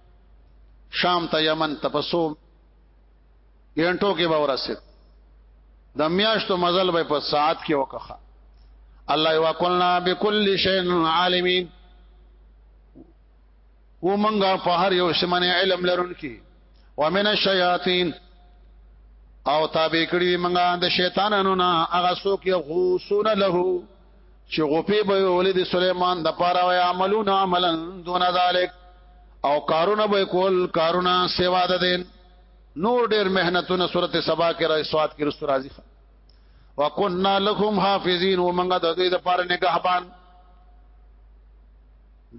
شام ته یمن ته پسو ګنټو کې به ورسید د میاشتو مزل به په ساعت کې وکخه الله وکلنا بكل شيء عالمين ومنګه په هر یو شمن علم لرونکي ومن الشياطين او تابع کړی منګه د شیطانانو نه هغه څوک یو غوسونه له چې غوپې به ولید سليمان د پاره او عملون عملا دون ذلک او کارونه به کول کارونه سیوا ده دین نور ډیر مهنتونه سورته سبا کې را سواد کې رسو راځي وکنا لهم حافظین ومنګه د دې لپاره نگهبان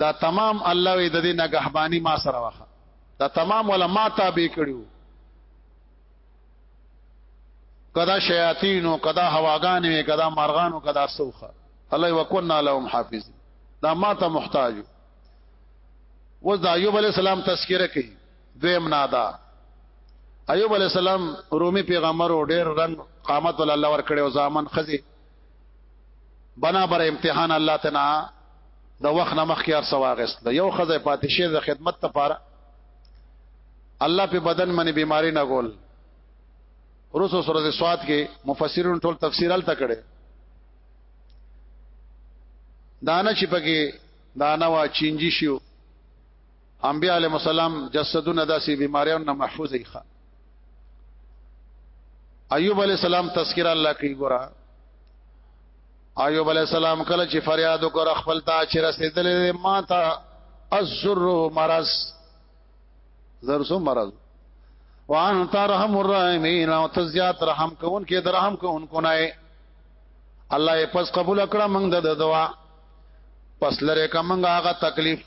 دا تمام الله وی د دې نگهبانی ما سره واخه دا تمام علما تابع کړیو کدا شیاطین او کدا هواګان وی کدا مرغان او کدا سوخه الله وکنا لهم حافظ دا ما ته محتاج و دا ایوب علی السلام تذکرہ کوي دویم نادا ایوب علی السلام رومي پیغمبر او ډېر رنگ قامت ول الله ور کړو زامن خزي بنا بر امتحان الله تنا د وخت نمخ کې ارسواغست یو خزه پاتشه د خدمت لپاره الله په بدن باندې بیماری نه غول روسو سورته سواد کې مفسرین ټول تفسیر ال تکړه دانه چې پکې دانه وا چینجی شو انبیاء علیهم السلام جسدونه داسې بیماریو نه محفوظ دي ایوب علیہ السلام تذکرہ الله کوي ګورا ایوب علی السلام کله چې فریاد وکړ خپل ته چې رسیدلې ما ته الزر مرض زرسو مرض وان ترحم الرحمین او تزیات رحم کون کې درهم کون کو نه الله یې پس قبول کړه موږ د دعا پس لره کومه هغه تکلیف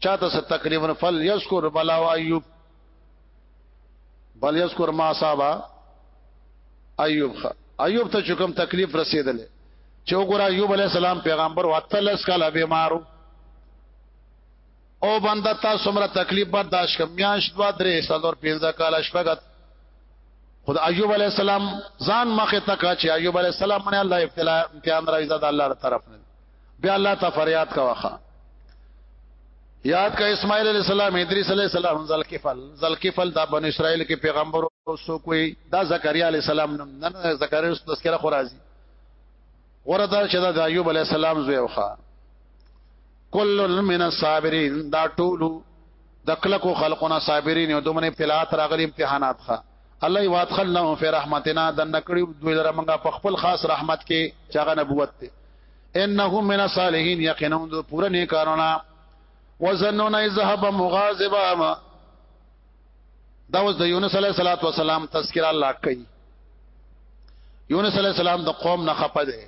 چاته څه تقریبا فل یذکر بلا و ایوب بل یذکر ما صاحب ایوب خ ایوب ته چکم تکلیف رسیدل چې وګوره ایوب علی السلام پیغمبر وتلس کله بیمارو او بنده تاسو مر تکلیف برداشت کم میاش دوا درې سالور پینځه کال شپږت خود ایوب علی السلام ځان مخه تکا چې ایوب علی السلام باندې الله ابتلا امتحان راځي دا الله تر طرف نه بیا الله ته فریاد کا واخا یاد کا اسماعیل علیہ السلام ادریس علیہ السلام ذلکفل ذلکفل دا بن اسرائیل کې پیغمبر او سو کوئی دا زکریا علیہ السلام نن نه زکریا اوس تذکرہ خو راځي ورته چې دا ایوب علیہ السلام زوی وخا کل من الصابرین دا ټول د کلکو خلقونه صابرین او دومره ابتلاات راغلي امتحانات ښه الله وادخلناهم فی رحمتنا دنکړي دوی لره موږ په خپل خاص رحمت کې چاغه نبوت ته انه من الصالحین یقینا د پوره نیکانونا وزنون ای ذهب مغاظبا ما دا اوس د یونس علیه صلوات و سلام تذکر الله کوي یونس علیه السلام د قوم نه خپه دی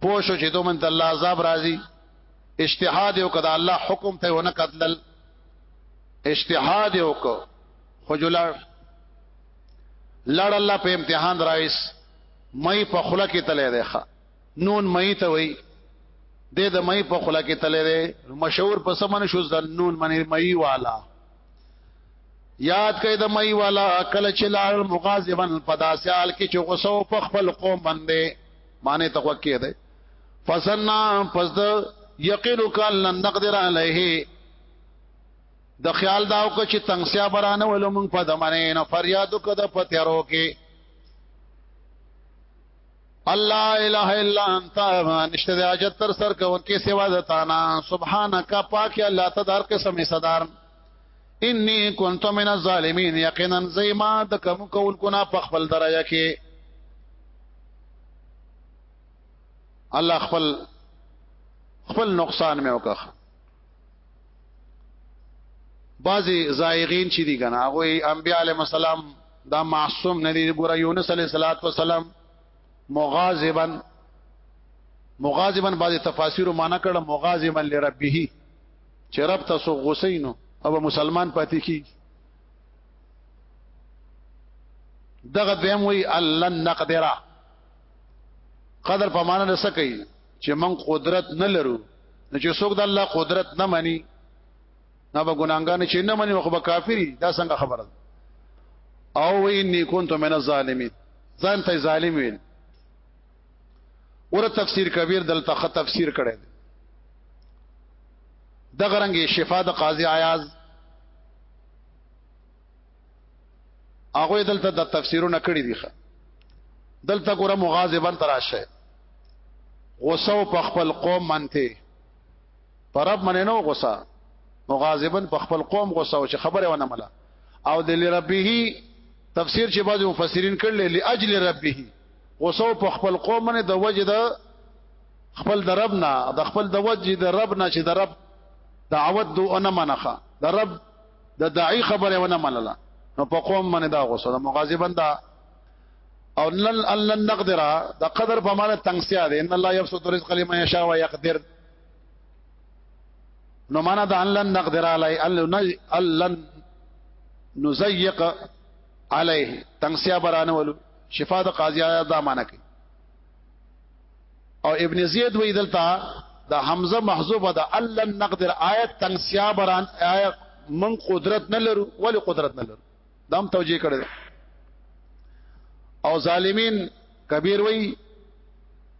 پوه شو چې دومن د الله عذاب راځي اجتهاد یو کده الله حکم ته ونه قتل اجتهاد یو کو خجلار لړ الله په امتحان راويس مې په خله کې تلې ده نون مئی ته وای د د مئی په خلا کې تللی دی مشهور په سمن شو د نون منی مئی والا یاد کړئ د مئی والا کله چې لال مغازبن په داسال کې چې غوسو په خپل قوم باندې معنی توقع ده فسنا پس د یقین کال لن نقدر علیه د خیال داو کو چې تنگسیا برانه ولوم په دمنه نه فریاد کو د پتیرو کې الله اله الا انت نشته د حاجت تر سر کون کې سوا د تانا سبحانك پاک الله ته دار کې سمې صدر انی كنت من الظالمین یقینا زیما د کوم کول کو نه پخپل دریا کې الله خپل خپل نقصان مې وکړ بعضی زائغین چې دي کنه هغه انبیاء علیهم السلام دا معصوم نه دی ګور یونس علیه الصلاۃ والسلام مغاظبا مغاظبا بعضی تفاسیر معنا کړه مغاظبا لربه چې رب تاسو غسینو او مسلمان پاتې کی دغه دیم وی الله نقدرا قدر په معنا نه سکی چې من قدرت نه لرو نو چې څوک د الله قدرت نه مني نه به ګناګان چې نه مني خو به کافری دا څنګه خبره او انی کنت من الظالمین ځان ته ظالم ویل ور تفسیر کبیر دلته خ تفسیر کړي د غرنګ شفا د قاضی عیاض هغه دلته د تفسیرونه کړی دي دلته ګوره مغاظبن تراشه غوسه په خپل قوم منته پرب منه نو غوسه نو غاضبن په خپل قوم غوسه او چې خبره ونه مله او د لربه تفسیر چې بعض مفسرین کړل لاجل ربه غوسه په خپل قوم باندې د وجه د خپل د رب نه د خپل د وجه د رب نه چې د رب دعوت دو انا منخه د رب د داعی خبره ونه منله نو په قوم باندې دا غوسه د مغاظبن دا او لن لن نقدر دا قدر په معنا تنگسیا ده ان الله يبسط رزق لمن يشاء ويقدر نو معنا د ان لن نقدر علی ان لن نزیق علیه تنگسیا برانه ولو شفا د قاضی آیات دا معنا کوي او ابن زید وی دلتا دا حمزه محذوفه دا ان نقدر آیت تنگسیا بران آیت من قدرت نه لرو ولی قدرت نه لرو دا هم توجیه کړی او ظالمین کبیر وی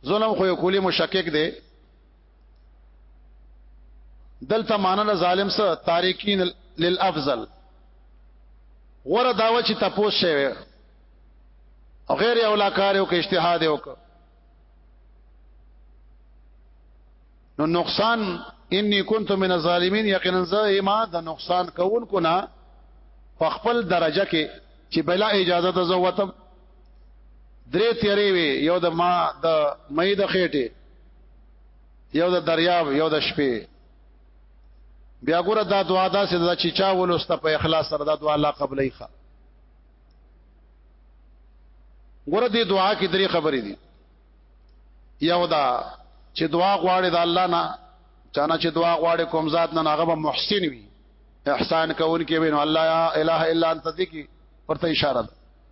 ظلم خو یو کولی مشکک دی دلته معنا د ظالم سره تاریکین للافضل غره داوا چې تپوس شوی او غیر اولا کار او کې اجتهاد وکړ نو نقصان انی كنت من الظالمین یقینا زه ما د نقصان کوونکو نه په خپل درجه کې چې بلا اجازه ته زه وتم درې تیارې وي یو د ما د مې د خېټه یو د دریاب یو د شپې بیا ګوره دا دعا دا چې دا چې چا ولوسته په اخلاص سره دا دعا الله قبلې ښه ګوره دې دعا کې درې خبرې دي یو دا چې دعا غواړي د الله نه چانه چې دعا غواړي کوم ذات نه هغه محسن وي احسان کوونکی وي نو الله الا انت ذکی ورته اشاره ده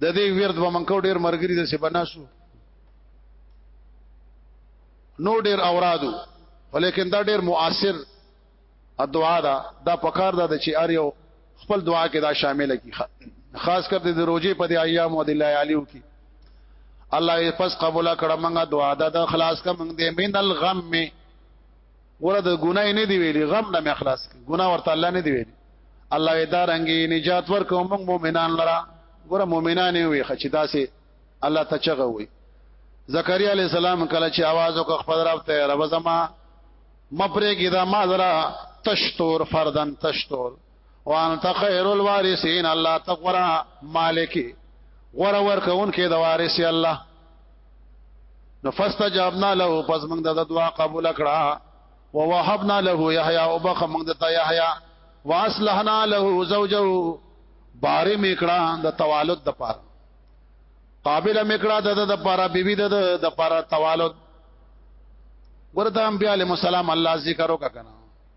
د دې ورد به منکو ډیر مرګري د سبناسو نو ډیر اورادو ولیکن دا ډیر مؤثر دعا دا دا پکار دا چې ار یو خپل دعا کې دا شامل کی خاص کر د روزې په د ایام او د لیالیو کې الله یې پس قبول کړه منګه دعا دا د خلاص کا منګ دې مینل غم می ګوره د ګناه نه دی ویلي غم نه مخلاص کی ګناه ورته الله نه دی ویلي الله یې دارنګي نجات ورکوم موږ مؤمنان لرا ګوره مؤمنان وي خچ داسې الله ته چغه وي زکریا علی السلام کله چې आवाज وکړ خپل رب ته رب زما مپرې کې دا ما زرا تشتور فردن تشتور وانت خیر الوارثین الله تقرا مالک ور ور کون کې د وارث الله نو فاستجابنا له پس موږ د دعا قبول کړه ووهبنا له يحيى وبخ موږ د يحيى واصلحنا له زوجه باري میکړه د توالد د پاره قابل میکړه د د پاره بیبي د د پاره توالد ورته انبیاء علیهم السلام الله ذکر وکړه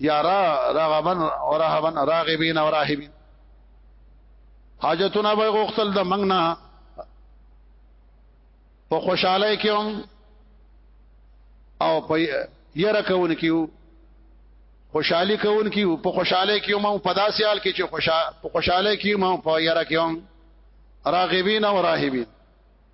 یا را راغبن ورهبن راغبین او راهبین حاجتونه به غوښتل د منګ نه په خوشاله کې هم او په یره کون کیو خوشحالي کون کیو په خوشاله کې هم په داسې حال کې چې خوشاله په خوشاله کې هم په یره کې هم راغبین او راهبین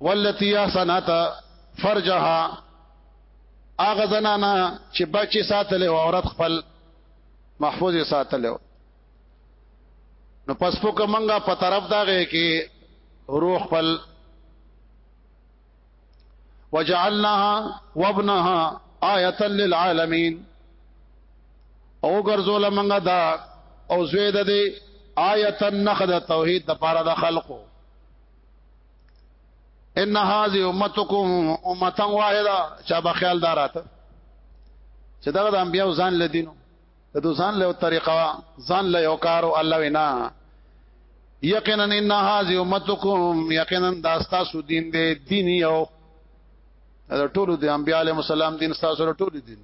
والتي احسنت فرجها اغه زنانا چې بچي ساتل او عورت خپل محفوظ ساتل نو پس په کومنګه په طرف داغه کې روح خپل وجعلناها وابنها آیه للعالمین او ګرځول منګه دا او زوی د دې آیه نخد توحید د پاره د خلقو ان هذه امتکم امه واحده چا به خیال دارات چې دغه د انبیو ځان لدینو د ځان له طریقه ځان له یو کار او الله وینا یقینا ان هذه امتکم یقینا دا تاسو دین دی دین یو دا ټول د انبیاء علیهم السلام دین تاسو ټول دین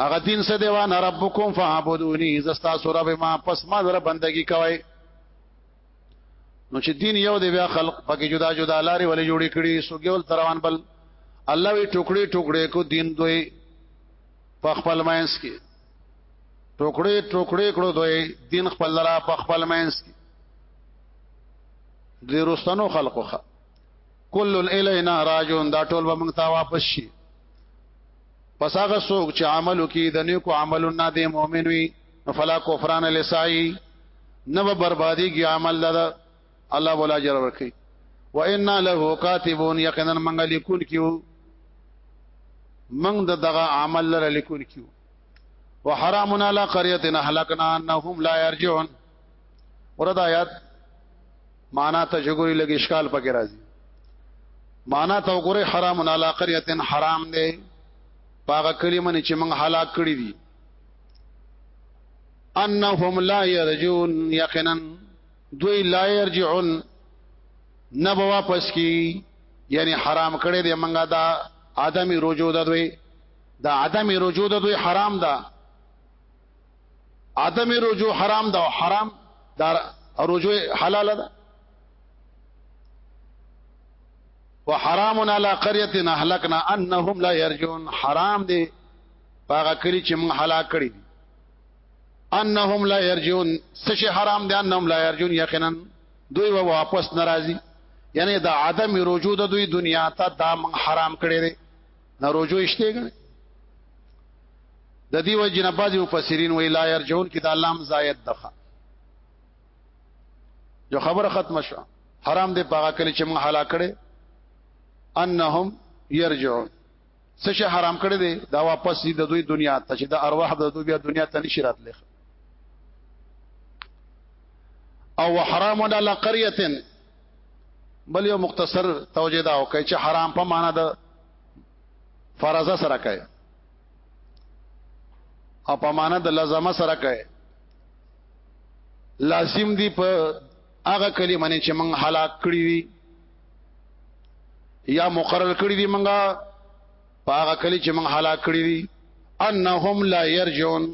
هغه دین څه دی وان ربکم فعبدونی زستا سره به ما پس ما در بندگی کوي نو چې دین یو دی بیا خلق پکې جدا جدا لارې ولې جوړې کړي سوګیول تروان بل الله وی ټوکړي ټوکړي کو دین دوی په خپل مینس کې ټوکړي ټوکړي کړو دوی دین خپل را په خپل مینس کې د رستنو خلقو خ کل الینا راجون دا ټول به موږ ته واپس شي پس هغه څوک چې عملو کې د نیکو عملو نه دی مؤمن وي فلا کفران لسعی نو بربادی کی عمل ده الله ولا جر ورکی و انا له کاتبون یقینا من لیکون کیو من دغه عمل لره لیکون کیو وحرام علی قريه اهلكنا انهم لا يرجعون ورته آیات معنا ته جګوري لګ اشکال پکې راځي معنا ته وګوره حرام علی قريه حرام دی پاغه کلمه چې موږ هلاک کړی دي انهم لا يرجون یقینا دوی لا يرجعون نه به واپس کی یعنی حرام کړي دی منګه دا ادمي رجوع ده دوی دا ادمي رجوع ده دوی حرام ده ادمي رجوع حرام ده او حرام دا رجوع حلال ده وحرام على قريه اهلكنا انهم لا يرجون حرام دي پاغه کلی چې موږ هلاک کړی انهم لا يرجون سشي حرام دي انهم لا يرجون یقینا دوی و واپس ناراضي یعنی دا عدم رجوع د دوی دنیا ته دا موږ حرام کړی دی نه رجوع شته ګنه د دې وجه نه بعضي مفسرین وی لا يرجون کې دا لام زائد دغه جو خبره ختم شو حرام دي پاغه کلی چې موږ هلاک کړی انهم يرجعون څه شي حرام کړی دی دا واپس دي د دوی دنیا ته چې د ارواح د دوی بیا دنیا ته نشي راتلی او حرام علی قريه بل یو مختصر توجیه دا وکړي چې حرام په معنا د فرض سره کوي او په معنا د لازم سره کوي لازم دی په هغه کلمه چې موږ هلاک کړی وي یا مقرر کړی دی منګه پاغه کلی چې من هلاک کړی دی انهم لا يرجون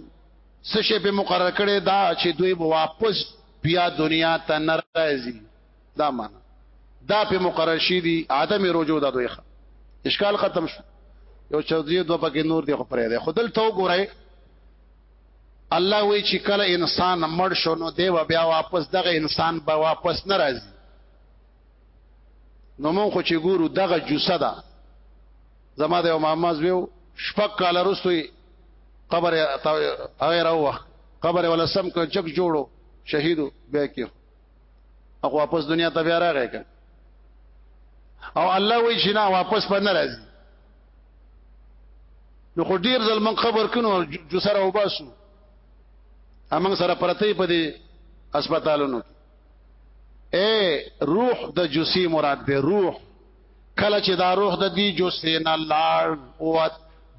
سشه په مقرر کړی دا چې دوی واپس بیا دنیا ته ناراضي دا معنا دا په مقرر شي دي عدم رجوع دا دوی اشکال ختم شو یو چوزیه دو پکې نور دی خو پرې دی خودل تو ګورای الله وی چې کله انسان مړ شو نو دی بیا واپس دغه انسان به واپس ناراضي نو مونږ خو چې ګورو دغه جوسه ده زما د ماماز ویو شپک کال رستوي قبر هغه راو قبر ولا سم کو چک جوړو شهیدو بیا کیو او واپس دنیا ته بیا راغی که او الله وی چې نه واپس پر نه راځي نو خو ډیر ځل من قبر کینو جو سره وباسو امنګ سره پرته په دې هسپتالونو کې اے روح د جسی مراد دی روح کله چې دا روح د دی جسی نه لاړ او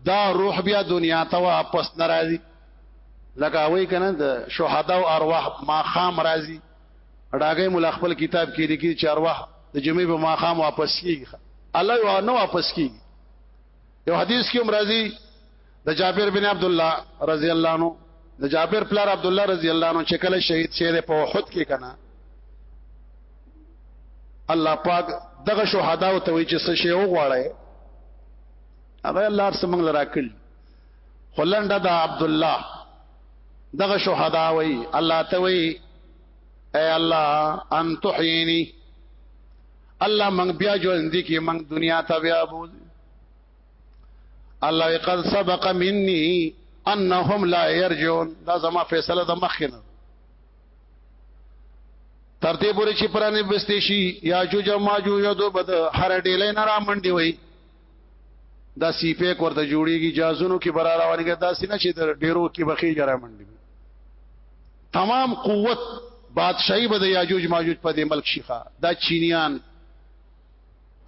دا روح بیا دنیا ته واپس ناراضي لکه وای کنه د شهدا او ارواح ما خام راضي ډاګه مل خپل کتاب کې لیکي چې ارواح د جمعې په ما خام واپس کیږي الله یو نه واپس کیږي یو حدیث کې مرضی د جابر بن عبد الله رضی الله عنه د جابر پلار عبد الله رضی الله عنه چې کله شهید شه په احد کې کنا الله پاک دغه شهدا او توي چې څه شی وغواړي هغه الله سمنګ لراکل خلند د عبد الله دغه شهدا وای الله توي اے الله ان تحيني الله موږ بیا ژوند کی موږ دنیا ته بیا بوز الله قد سبق مني انهم لا يرجون دا زما فیصله د مخینه تر دې پورې چې پرانه بستې شي یا جوج ماجوج دو بد هر ډیلې نه را منډي وي دا سی پیک ورته جوړیږي جازونو کې برا روانګه دا سینه چې ډیرو کې بخي جرا منډي تمام قوت بادشاہي به د یاجوج ماجوج په دې ملک شيخه دا چینیان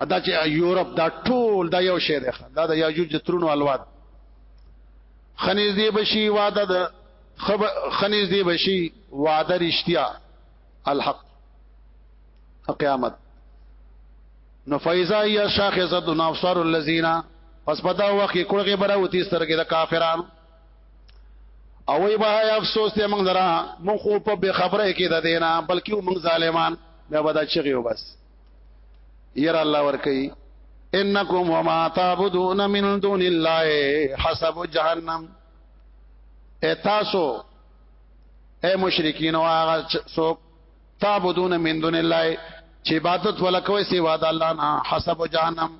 ادا چې یورپ دا ټول دا یو شی دی دا د یاجوج ترونو الواد خنیز دی بشي وعده د خنیز دی بشي وعده رښتیا الحق قیامت نو فایزا یا شاخصه نافسار الذین پس پتا وخت کړه کې براوتی سترګې د کافرانو او وی با افسوس ته موږ درا موږ خو په به خبره کې د دینا بلکې موږ ظالمان بیا به دا چغي وبس ير الله ور کوي انکم وما تعبدون من دون الله حسب جهنم اتاسو اے مشرکین او هغه څوک تعبدون من دون الله چې عبادت ولکوي سوا د الله نه حسب جهنم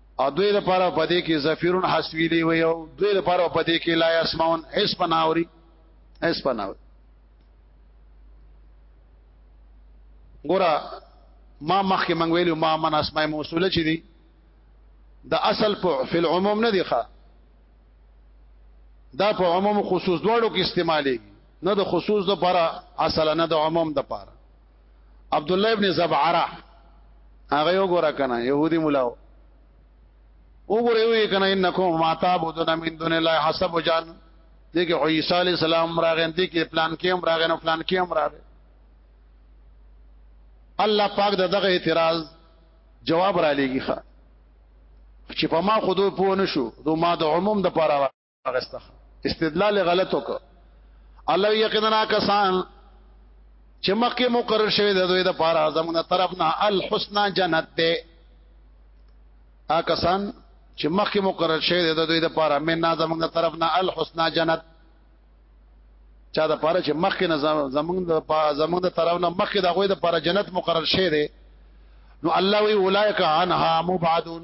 او دوی لپاره په دې کې زفیرون حسویلی وي او دوی لپاره په دې کې لا یسمعون اس پناوري اس پناوري ګوره ما مخکې منګ ویلو ما من اسماء موصوله چي دي د اصل په فل عموم نه دی ښه دا په عموم خصوص دواړو کې استعمالي نه د خصوص د لپاره اصل نه د عموم د لپاره عبد الله ابن زبعره هغه یو ګور کنه يهودي مولاو وګوره وی کنه انکم ما تعبدون من دون الله حسب جان دغه عیسی علی السلام راغین دي کې پلان کې هم راغین پلان کې هم راغی الله پاک دغه اعتراض جواب را لېږي چې په ما خود په ونه شو دو ما د عموم د پاره اغسته استدلال غلط وک الله یقینا کسان چې مکه مقرر شوی د دوی د پاره زمونه طرفنا الحسنا جنت ده آ کسان چې مکه مقرر شوی د دوی د پاره منا زمونه طرفنا الحسنا جنت چا د پاره چې مکه نه زمون د زمون د طرفنا مکه د غوی د پاره جنت مقرر شوی دی نو الله وی اولایک عنها مبعدون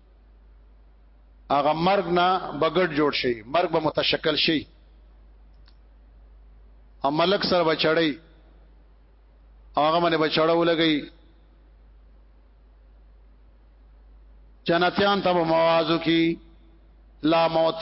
هغه مرګ نه بغړ جوړ شي مرګ به متشکل شي او ملک سره بچړی هغه باندې بچړه ولګي جنتیان ته موازو کی لا موت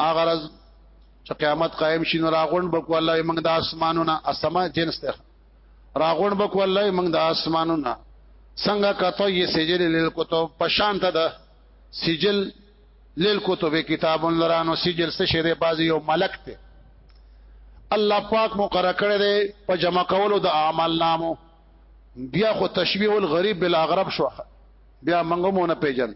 هغه ورځ چې قیامت قائم شي نو راغون بکو الله موږ د اسمانونو اسما جنس ته راغون بکو الله موږ د اسمانونو څنګه کته یې سجل للکتب پشان ته ده سجل للکتب کتاب لرانو سجل څه شه ده بازي یو ملک ته الله پاک مقرر کړی دی په جمع کولو د اعمال نامو بیا خو تشبیه الغریب بالاغرب شو بیا منګمونه پیجن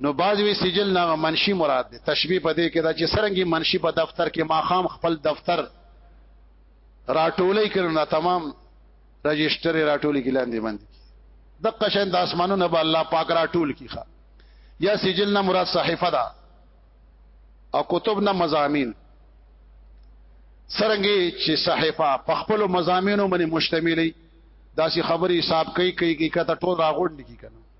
نو باز وی سجل نه منشي مراد دی تشبیه په دې کې دا چې سرنګي منشي په دفتر کې ماخام خپل دفتر راټولې کړو نه تمام رجستر راټولې کې لاندې باندې د قشن د اسمانو نه به الله پاک راټول کیخه یا سجل نه مراد صحیفه ده او کتب نه مزامین سرنګي چې صحیفه په خپل مزامینو باندې مشتملې داسې خبري حساب کوي کوي کته ټول راغونډ کی کنه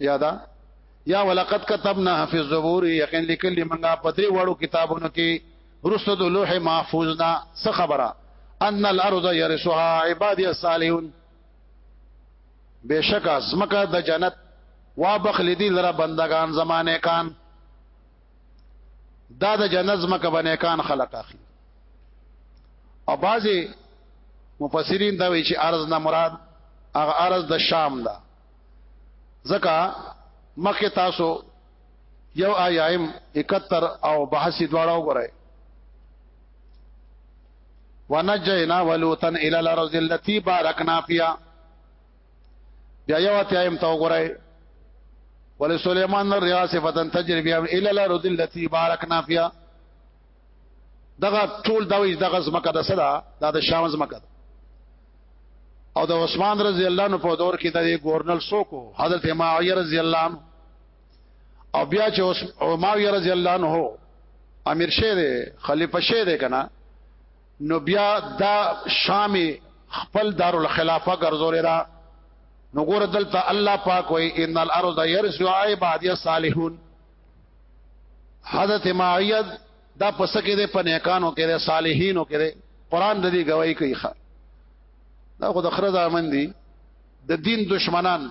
یادا یا ولقد كتبنا فی الزبور یقین لکلی منګه په دې وړو کتابونو کې رسو د لوح محفوظ نه څه خبره ان الارض يرثها عبادي الصالحون بشک ازمکه د جنت وا بخل دي لره بندگان زمانه کان دا د جنت زمکه باندې کان خلق اخی او بعضی مفسرین دا وی چې ارز نه مراد هغه ارز د شام ده ځکه مخه تاسو یو آیایم 71 او بحث دواړه وګورئ ونجینا ولوطن الى الارض التي باركنا فيها بیا یو اتیایم تا وګورای ول سليمان الرياح صفاتن تجري بها الى الارض التي باركنا فيها دغه ټول دوی دغه زمکه د صدا د شام زمکه او د عثمان رضی الله عنه په دور کې د گورنل سوکو حضرت معاویه رضی الله عنه او بیا چې معاویه رضی الله عنه امیر شه دی خلیفہ شه دی کنه نو بیا دا شام خپل دارالخلافه ګرځولې ده نو ګور دلته الله پاک وای ان الارض يرث عباد الصالحون حضرت معاویه دا پسکه ده په نیکانو کې ده صالحینو کې ده قران د دې گواہی کوي ښا دا خو د خره ځامن دي د دین دشمنان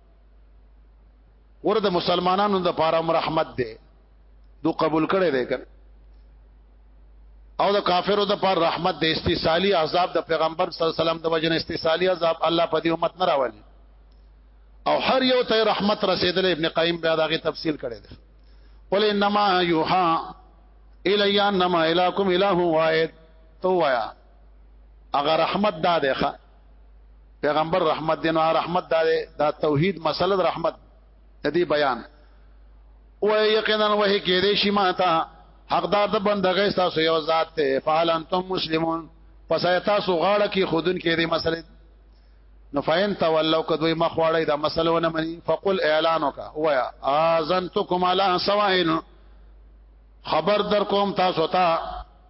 ورته مسلمانانو د پاره رحمت دی دو قبول کړي دی کړ او د کافرو د پر رحمت د استیصالی عذاب د پیغمبر صلی الله علیه وسلم د وجنه استیصالی عذاب الله په دې امت نه راولي او هر یو ته رحمت رسیدل ابن قیم بیا دغه تفصیل کړي دی قل انما یوها الیا انما الهکم اله واحد تو وایا اگر رحمت دا دی پیغمبر رحمت دین او رحمت دا دا توحید مسله رحمت د دې بیان او یقینا وه کې دې شي ماته حقدار د بندګۍ تاسو یو ذات ته فعل انتم مسلمون پس تاسو غاړه کې خودن کې دې مسله نو فین تولوا کدوې مخواړی دا مسله ونه مني فقل اعلانک وایا اذنتکم علی سوائن خبر در کوم تاسو ته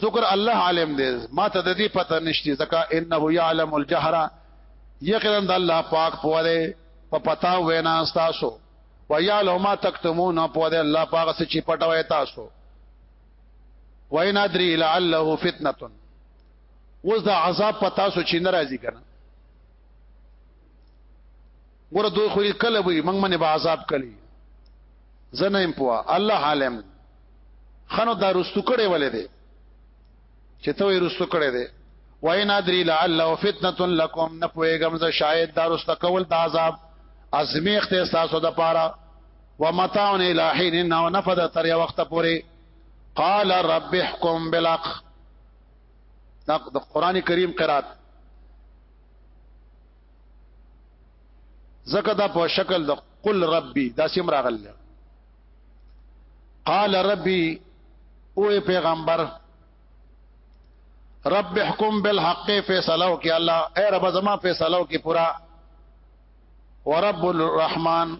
شکر الله عالم دی ما ته د دې پته نشته ځکه انه يعلم الجهر یقینا د الله پاک په دی په پتا وینا تاسو ويعلم ما تکتمون په دی الله پاک څه چې پټوي تاسو وین ادري لعله فتنه وز د عذاب پتا سو چې ناراضي کنه ګوره دوی خو کله وي موږ باندې به عذاب کړي زنه ایم پوا الله عالم خنو دا رستو کړي ولې دي چې ته یې رستو کړي دي وای نادری لعله فتنه لكم نه پويګم ز شاید دا رستو کول د عذاب ازمی اختصاص د پاره ومتاع الى حين نو نفد تر یو وخت پوري قال رب احكم بالحق دا قران کریم قرات زکه دا په شکل د قل ربي دا سیم راغل قال ربي او پیغمبر رب احکم بالحق فیصلو کې الله اے رب زما فیصلو کې پورا ورب الرحمن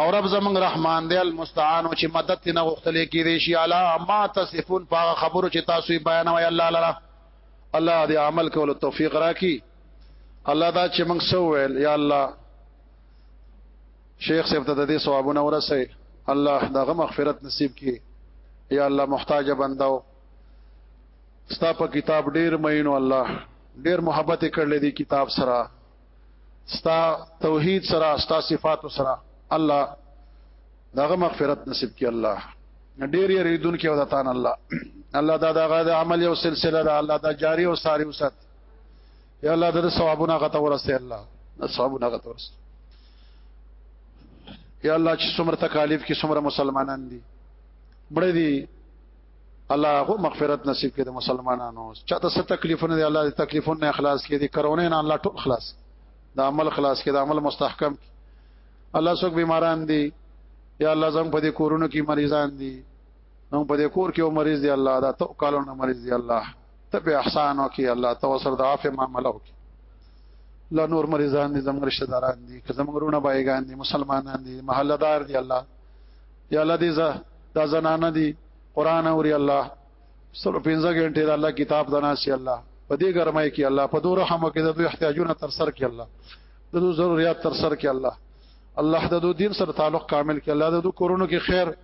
او رب زمنګ رحمان دی المستعان چې مدد تنه غختلې کې دی شي الا ما تصفون په خبرو چې تاسو بیان وای الله لرا الله دې عمل کولو توفیق راکړي الله دا چې موږ سو ویل یا الله شیخ صاحب ته د دې ثوابونه ورسې الله دغه مغفرت نصیب کړي یا الله محتاج بنداو ستا په کتاب ډیر مینو الله ډیر محبت کړل دي کتاب سره ستا توحید سره ستا صفات سره الله داغه مغفرت نصیب کی الله ډیر یې ریدون کې ودتان الله الله دا دغه عمل یو سلسله ده الله دا جاری او ساری وسات یا الله د ثوابونه غته ورسته الله د ثوابونه غته ورسته یا الله چې څومره تکالیف کې څومره مسلمانان دي مړ دي الله هغه مغفرت نصیب کړي د مسلمانانو چاته څه تکلیفونه دي الله دې تکلیفونه اخلاص کړي دي کرونه نه الله ټول خلاص د عمل خلاص کړي د عمل مستحکم الله څوک بیماران دي یا الله زموږ په دې کورونو کې مریضان دي نو په دې کور کې یو مریض دی الله دا تو کالو نه مریض دی الله ته به احسان وکي الله ته وسر د عافيه معاملې وکي لا نور مریضان دي زموږ رشتہ داران دي که زموږ رونه بایګان دي مسلمانان دي محله دار دي الله یا الله دې دا زنانه دي قران اوري الله سره 15 غنټه د الله کتاب دناسي الله په دې ګرمای کې الله په دوه رحم کې د دوی احتیاجونه تر سر کې الله د دوی ضرورت تر سر کې الله الله د دوی دین سره تعلق کامل کې الله د دوی کورونو کې خیر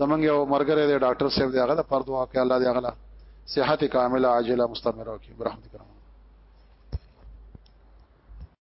زمونږ یو مرګره دی ډاکټر صاحب دی هغه د پر دعا کې الله دې هغه صحت کامله عاجله مستمره وکړي برحمتک